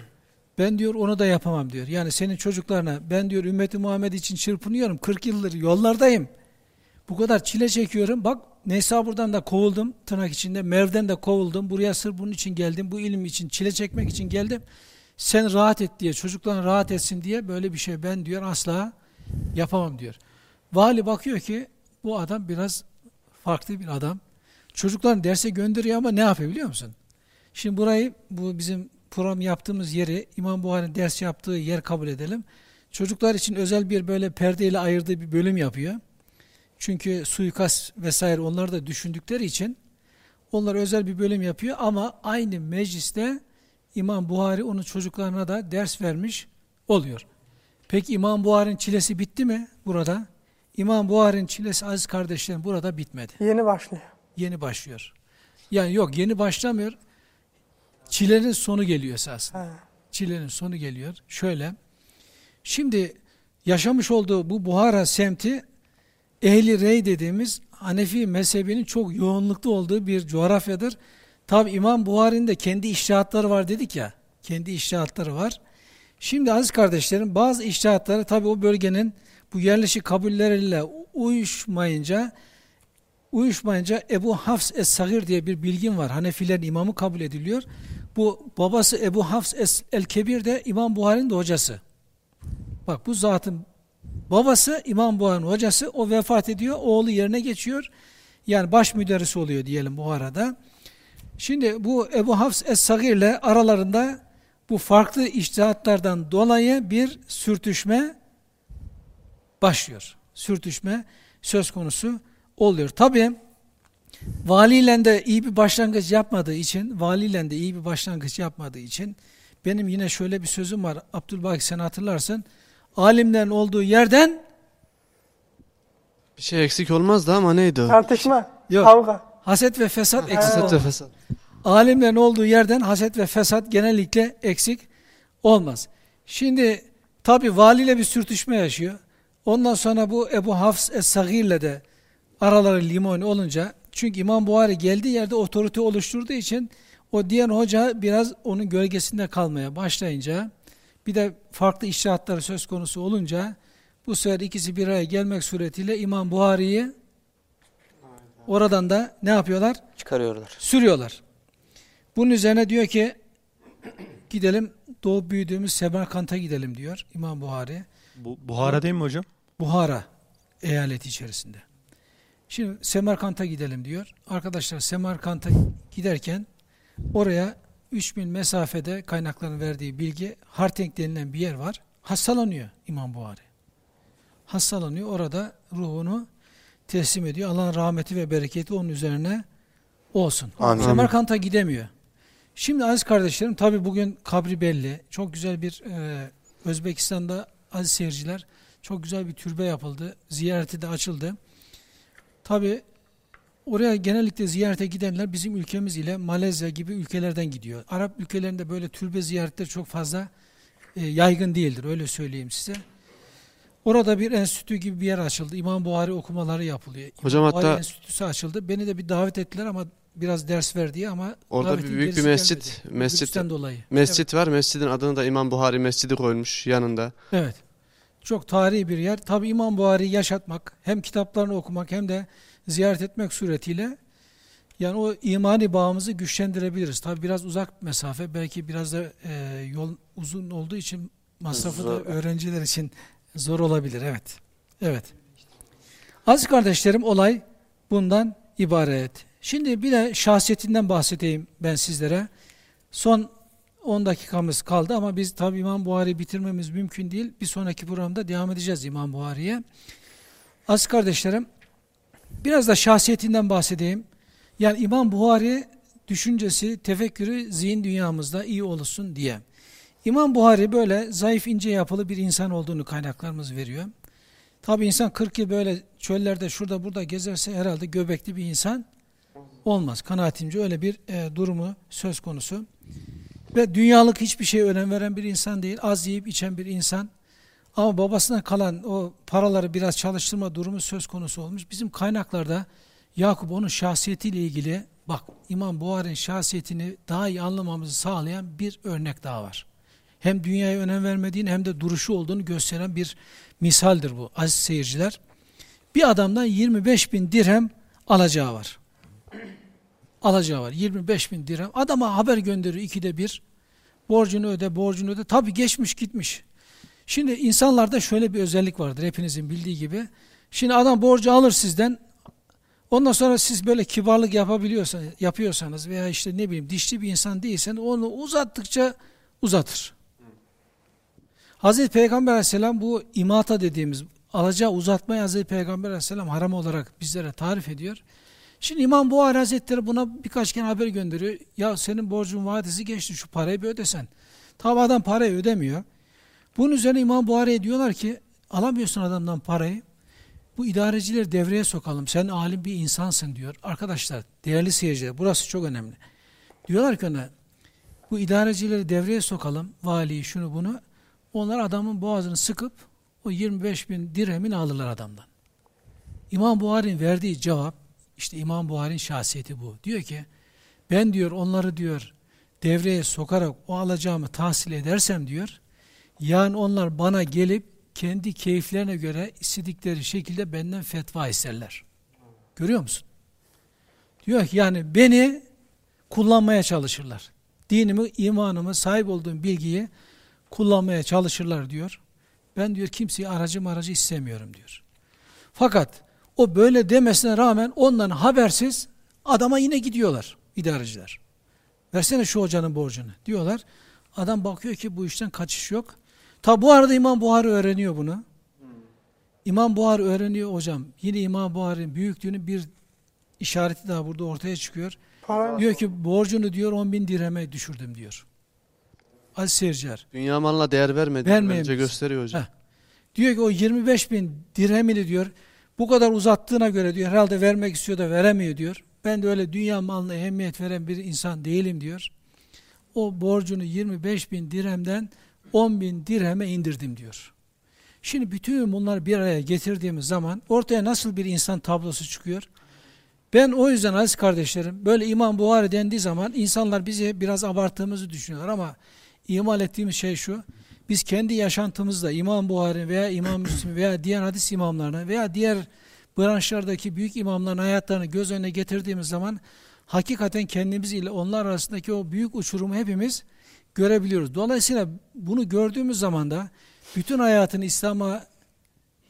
Ben diyor onu da yapamam diyor. Yani senin çocuklarına ben diyor ümmeti Muhammed için çırpınıyorum. 40 yıldır yollardayım. Bu kadar çile çekiyorum. Bak Neysa buradan da kovuldum tırnak içinde. Merv'den de kovuldum. Buraya sırf bunun için geldim. Bu ilim için çile çekmek için geldim. Sen rahat et diye çocukların rahat etsin diye böyle bir şey ben diyor asla yapamam diyor. Vali bakıyor ki bu adam biraz farklı bir adam. Çocuklarını derse gönderiyor ama ne yapıyor biliyor musun? Şimdi burayı bu bizim program yaptığımız yeri İmam Buhari'nin ders yaptığı yer kabul edelim. Çocuklar için özel bir böyle perdeyle ayırdığı bir bölüm yapıyor. Çünkü suikast vesaire onları da düşündükleri için onlar özel bir bölüm yapıyor ama aynı mecliste İmam Buhari onun çocuklarına da ders vermiş oluyor. Peki İmam Buhari'nin çilesi bitti mi burada? İmam Buhari'nin çilesi aziz kardeşlerim burada bitmedi. Yeni başlıyor. Yeni başlıyor. Yani yok yeni başlamıyor. Çilenin sonu geliyor esasında. He. Çilenin sonu geliyor. Şöyle. Şimdi yaşamış olduğu bu Buhara semti ehli rey dediğimiz Hanefi mezhebinin çok yoğunlukta olduğu bir coğrafyadır. Tabi İmam Buhari'nin de kendi iştihatları var dedik ya. Kendi iştihatları var. Şimdi aziz kardeşlerim bazı iştihatları tabi o bölgenin bu yerleşik kabulleriyle uyuşmayınca uyuşmayınca Ebu Hafs Es-Sagir diye bir bilgin var. Hanefilerin imamı kabul ediliyor. Bu babası Ebu Hafs El-Kebir de İmam Buhari'nin de hocası. Bak bu zatın babası İmam Buhari'nin hocası. O vefat ediyor. Oğlu yerine geçiyor. Yani baş müderris oluyor diyelim bu arada. Şimdi bu Ebu Hafs Es-Sagir ile aralarında bu farklı içtihatlardan dolayı bir sürtüşme başlıyor. Sürtüşme söz konusu oluyor. Tabi valiyle de iyi bir başlangıç yapmadığı için, valiyle de iyi bir başlangıç yapmadığı için benim yine şöyle bir sözüm var. Abdülbaki sen hatırlarsın. Alimlerin olduğu yerden Bir şey eksik olmazdı ama neydi o? Tartışma, Yok. kavga. haset ve fesat eksik Haset ve fesat. Alimlerin olduğu yerden haset ve fesat genellikle eksik olmaz. Şimdi tabi valiyle bir sürtüşme yaşıyor. Ondan sonra bu Ebu Hafs Es-Sagir'le de araları limon olunca çünkü İmam Buhari geldiği yerde otorite oluşturduğu için o diğer hoca biraz onun gölgesinde kalmaya başlayınca bir de farklı iştihatları söz konusu olunca bu sefer ikisi bir araya gelmek suretiyle İmam Buhari'yi oradan da ne yapıyorlar? Çıkarıyorlar. sürüyorlar. Bunun üzerine diyor ki gidelim doğup büyüdüğümüz Semerkant'a gidelim diyor İmam Buhari. Bu Buhara değil mi hocam? Buhara eyaleti içerisinde. Şimdi Semerkant'a gidelim diyor. Arkadaşlar Semerkant'a giderken oraya 3000 mesafede kaynakların verdiği bilgi Hartenk denilen bir yer var. Hastalanıyor İmam Buhari. Hastalanıyor. Orada ruhunu teslim ediyor. Allah'ın rahmeti ve bereketi onun üzerine olsun. Amin. Semerkant'a gidemiyor. Şimdi aziz kardeşlerim tabi bugün kabri belli. Çok güzel bir e, Özbekistan'da aziz seyirciler çok güzel bir türbe yapıldı. Ziyareti de açıldı. Tabi oraya genellikle ziyarete gidenler bizim ülkemiz ile Malezya gibi ülkelerden gidiyor. Arap ülkelerinde böyle türbe ziyaretleri çok fazla e, yaygın değildir öyle söyleyeyim size. Orada bir enstitü gibi bir yer açıldı. İmam Buhari okumaları yapılıyor. İmam Hocam Buhari hatta- enstitüsü açıldı. Beni de bir davet ettiler ama biraz ders ver diye ama Orada bir büyük bir mescit, gelmedi. mescit, dolayı. mescit var. Mescidin adını da İmam Buhari Mescidi koymuş yanında. Evet. Çok tarihi bir yer. Tabi İmam Buhari'yi yaşatmak, hem kitaplarını okumak hem de ziyaret etmek suretiyle yani o imani bağımızı güçlendirebiliriz. Tabi biraz uzak mesafe, belki biraz da e, yol uzun olduğu için masrafı da Zor. öğrenciler için zor olabilir. Evet. Evet. Aziz kardeşlerim olay bundan ibaret. Şimdi bir de şahsiyetinden bahsedeyim ben sizlere. Son 10 dakikamız kaldı ama biz tabi İmam Buhari'yi bitirmemiz mümkün değil. Bir sonraki programda devam edeceğiz İmam Buhari'ye. Aziz kardeşlerim, biraz da şahsiyetinden bahsedeyim. Yani İmam Buhari düşüncesi, tefekkürü zihin dünyamızda iyi olsun diye. İmam Buhari böyle zayıf ince yapılı bir insan olduğunu kaynaklarımız veriyor. Tabi insan 40 yıl böyle çöllerde şurada burada gezerse herhalde göbekli bir insan olmaz. Kanaatimce öyle bir e, durumu söz konusu. Ve dünyalık hiçbir şeye önem veren bir insan değil. Az yiyip içen bir insan. Ama babasına kalan o paraları biraz çalıştırma durumu söz konusu olmuş. Bizim kaynaklarda Yakup onun şahsiyetiyle ilgili bak İmam Buhari'nin şahsiyetini daha iyi anlamamızı sağlayan bir örnek daha var. Hem dünyaya önem vermediğini hem de duruşu olduğunu gösteren bir misaldir bu aziz seyirciler. Bir adamdan 25 bin dirhem alacağı var alacağı var. 25 bin dirhem. Adama haber gönderiyor ikide bir. Borcunu öde, borcunu öde. Tabi geçmiş gitmiş. Şimdi insanlarda şöyle bir özellik vardır hepinizin bildiği gibi. Şimdi adam borcu alır sizden. Ondan sonra siz böyle kibarlık yapabiliyorsanız, yapıyorsanız veya işte ne bileyim dişli bir insan değilseniz onu uzattıkça uzatır. Hazreti Peygamber aleyhisselam bu imata dediğimiz alacağı uzatmayı Hazreti Peygamber aleyhisselam haram olarak bizlere tarif ediyor. Şimdi İmam Buhari Hazretleri buna birkaç kere haber gönderiyor. Ya senin borcun vadesi geçti şu parayı bir ödesen. Tabi adam parayı ödemiyor. Bunun üzerine İmam Buhari'ye diyorlar ki alamıyorsun adamdan parayı. Bu idarecileri devreye sokalım. Sen alim bir insansın diyor. Arkadaşlar değerli seyirciler burası çok önemli. Diyorlar ki ona bu idarecileri devreye sokalım. Valiyi şunu bunu. Onlar adamın boğazını sıkıp o 25 bin dirhemini alırlar adamdan. İmam Buhari'nin verdiği cevap işte İmam Buhari'nin şahsiyeti bu. Diyor ki ben diyor onları diyor devreye sokarak o alacağımı tahsil edersem diyor yani onlar bana gelip kendi keyiflerine göre istedikleri şekilde benden fetva isterler. Görüyor musun? Diyor ki yani beni kullanmaya çalışırlar. Dinimi, imanımı, sahip olduğum bilgiyi kullanmaya çalışırlar diyor. Ben diyor kimseyi aracı aracı istemiyorum diyor. Fakat o böyle demesine rağmen ondan habersiz adama yine gidiyorlar idareciler. Versene şu hocanın borcunu diyorlar. Adam bakıyor ki bu işten kaçış yok. Ta bu arada İmam Buhari öğreniyor bunu. İmam Buhari öğreniyor hocam. Yine İmam Buhari'nin büyüklüğünün bir işareti daha burada ortaya çıkıyor. Para Diyor ki borcunu diyor 10 bin dirheme düşürdüm diyor. Aziz seyirciler. Dünya malına değer vermedi. Vermeyen Bence biz. gösteriyor hocam. Heh. Diyor ki o 25 bin dirhemini diyor bu kadar uzattığına göre diyor herhalde vermek istiyor da veremiyor diyor. Ben de öyle dünya malına ehemmiyet veren bir insan değilim diyor. O borcunu 25 bin dirhemden 10 bin dirheme indirdim diyor. Şimdi bütün bunları bir araya getirdiğimiz zaman ortaya nasıl bir insan tablosu çıkıyor? Ben o yüzden aziz kardeşlerim böyle İmam Buhari dendiği zaman insanlar bizi biraz abarttığımızı düşünüyorlar ama imal ettiğimiz şey şu. Biz kendi yaşantımızda İmam Buhari veya İmam Müslim veya diğer hadis imamlarını veya diğer branşlardaki büyük imamların hayatlarını göz önüne getirdiğimiz zaman hakikaten kendimiz ile onlar arasındaki o büyük uçurumu hepimiz görebiliyoruz. Dolayısıyla bunu gördüğümüz zaman da bütün hayatını İslam'a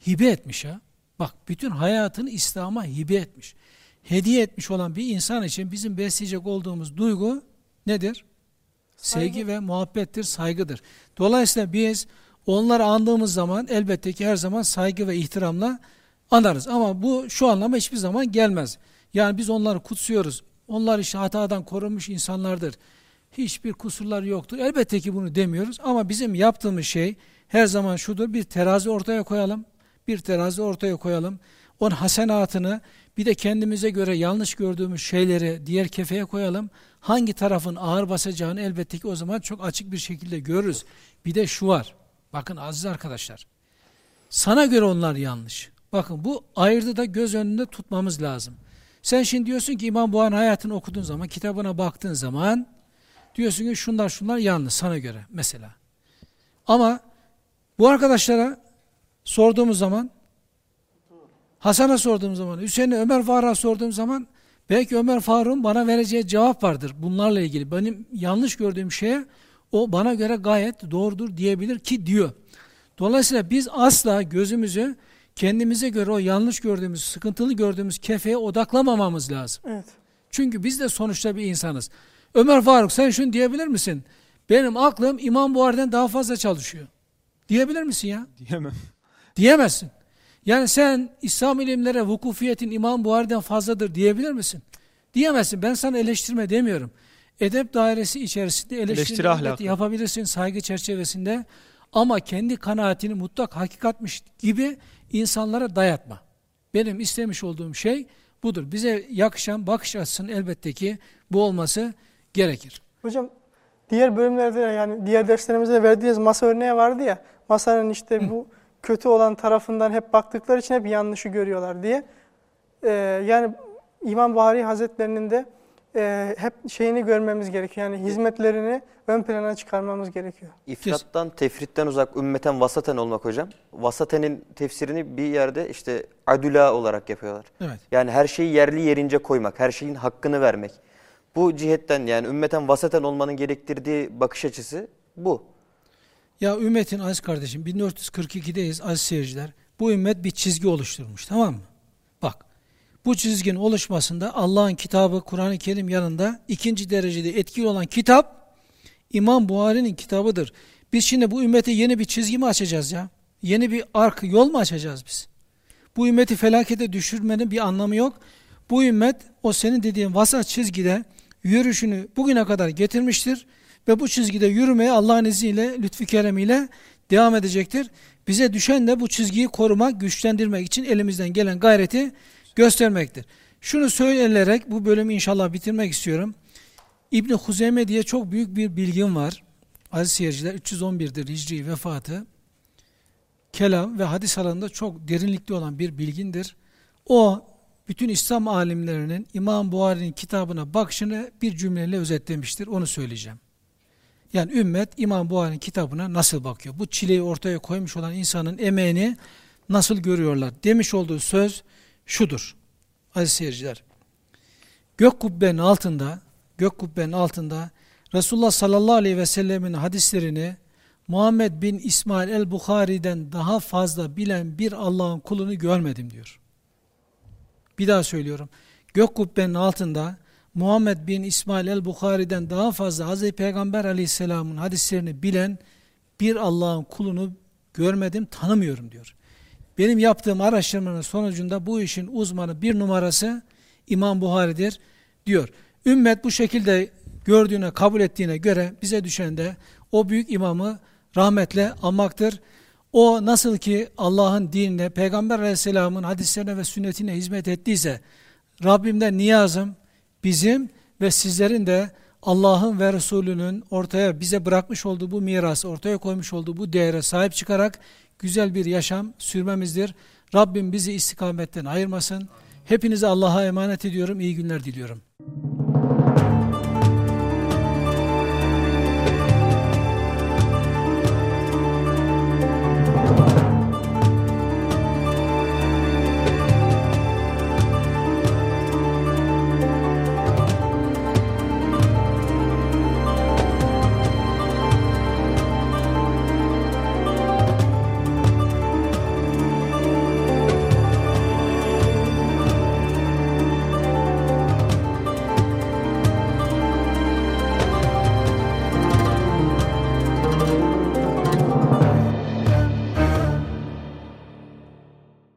hibe etmiş ha. Bak bütün hayatını İslam'a hibe etmiş. Hediye etmiş olan bir insan için bizim besleyecek olduğumuz duygu nedir? Sevgi ve muhabbettir, saygıdır. Dolayısıyla biz onları andığımız zaman elbette ki her zaman saygı ve ihtiramla anarız. Ama bu şu anlama hiçbir zaman gelmez. Yani biz onları kutsuyoruz. Onlar işte hatadan korunmuş insanlardır. Hiçbir kusurları yoktur. Elbette ki bunu demiyoruz ama bizim yaptığımız şey her zaman şudur. Bir terazi ortaya koyalım. Bir terazi ortaya koyalım. Onun hasenatını bir de kendimize göre yanlış gördüğümüz şeyleri diğer kefeye koyalım. Hangi tarafın ağır basacağını elbette ki o zaman çok açık bir şekilde görürüz. Bir de şu var. Bakın aziz arkadaşlar. Sana göre onlar yanlış. Bakın bu ayırdı da göz önünde tutmamız lazım. Sen şimdi diyorsun ki İmam Buhari'nin hayatını okuduğun zaman, kitabına baktığın zaman diyorsun ki şunlar şunlar yanlış sana göre mesela. Ama bu arkadaşlara sorduğumuz zaman Hasan'a sorduğum zaman, Hüseyin'e Ömer Faruk'a sorduğum zaman belki Ömer Faruk'un bana vereceği cevap vardır bunlarla ilgili. Benim yanlış gördüğüm şeye o bana göre gayet doğrudur diyebilir ki diyor. Dolayısıyla biz asla gözümüzü kendimize göre o yanlış gördüğümüz, sıkıntılı gördüğümüz kefeye odaklamamamız lazım. Evet. Çünkü biz de sonuçta bir insanız. Ömer Faruk sen şunu diyebilir misin? Benim aklım İmam Buhari'den daha fazla çalışıyor. Diyebilir misin ya? Diyemem. Diyemezsin. Yani sen İslam ilimlere vukufiyetin İmam Buhari'den fazladır diyebilir misin? Diyemezsin. Ben sana eleştirme demiyorum. Edep dairesi içerisinde Eleştiri eleştiri ahlakı. yapabilirsin saygı çerçevesinde ama kendi kanaatini mutlak hakikatmiş gibi insanlara dayatma. Benim istemiş olduğum şey budur. Bize yakışan bakış açısının elbette ki bu olması gerekir. Hocam diğer bölümlerde yani diğer derslerimizde verdiğiniz masa örneği vardı ya. Masanın işte bu kötü olan tarafından hep baktıkları için hep yanlışı görüyorlar diye. Ee, yani İmam Buhari Hazretlerinin de e, hep şeyini görmemiz gerekiyor. Yani hizmetlerini ön plana çıkarmamız gerekiyor. İfrattan, tefritten uzak, ümmeten vasaten olmak hocam. Vasatenin tefsirini bir yerde işte adula olarak yapıyorlar. Evet. Yani her şeyi yerli yerince koymak, her şeyin hakkını vermek. Bu cihetten yani ümmeten vasaten olmanın gerektirdiği bakış açısı bu. Ya ümmetin aziz kardeşim 1442'deyiz aziz seyirciler. Bu ümmet bir çizgi oluşturmuş tamam mı? Bak bu çizginin oluşmasında Allah'ın kitabı Kur'an-ı Kerim yanında ikinci derecede etkili olan kitap İmam Buhari'nin kitabıdır. Biz şimdi bu ümmete yeni bir çizgi mi açacağız ya? Yeni bir ark yol mu açacağız biz? Bu ümmeti felakete düşürmenin bir anlamı yok. Bu ümmet o senin dediğin vasat çizgide yürüyüşünü bugüne kadar getirmiştir ve bu çizgide yürümeye Allah'ın izniyle, lütfü keremiyle devam edecektir. Bize düşen de bu çizgiyi korumak, güçlendirmek için elimizden gelen gayreti göstermektir. Şunu söyleyerek bu bölümü inşallah bitirmek istiyorum. İbni Huzeyme diye çok büyük bir bilgim var. Aziz seyirciler 311'dir Hicri vefatı. Kelam ve hadis alanında çok derinlikli olan bir bilgindir. O bütün İslam alimlerinin İmam Buhari'nin kitabına bakışını bir cümleyle özetlemiştir. Onu söyleyeceğim. Yani ümmet İmam Buhari'nin kitabına nasıl bakıyor? Bu çileyi ortaya koymuş olan insanın emeğini nasıl görüyorlar? Demiş olduğu söz şudur. Aziz seyirciler. Gök kubbenin altında, gök kubbenin altında Resulullah sallallahu aleyhi ve sellemin hadislerini Muhammed bin İsmail el-Bukhari'den daha fazla bilen bir Allah'ın kulunu görmedim diyor. Bir daha söylüyorum. Gök kubbenin altında Muhammed bin İsmail el-Bukhari'den daha fazla Hz. Peygamber aleyhisselamın hadislerini bilen bir Allah'ın kulunu görmedim, tanımıyorum diyor. Benim yaptığım araştırmanın sonucunda bu işin uzmanı bir numarası İmam Buhari'dir diyor. Ümmet bu şekilde gördüğüne, kabul ettiğine göre bize düşen de o büyük imamı rahmetle anmaktır. O nasıl ki Allah'ın dinine, Peygamber aleyhisselamın hadislerine ve sünnetine hizmet ettiyse Rabbimden niyazım bizim ve sizlerin de Allah'ın ve Resulünün ortaya bize bırakmış olduğu bu miras, ortaya koymuş olduğu bu değere sahip çıkarak güzel bir yaşam sürmemizdir. Rabbim bizi istikametten ayırmasın. Hepinize Allah'a emanet ediyorum. İyi günler diliyorum.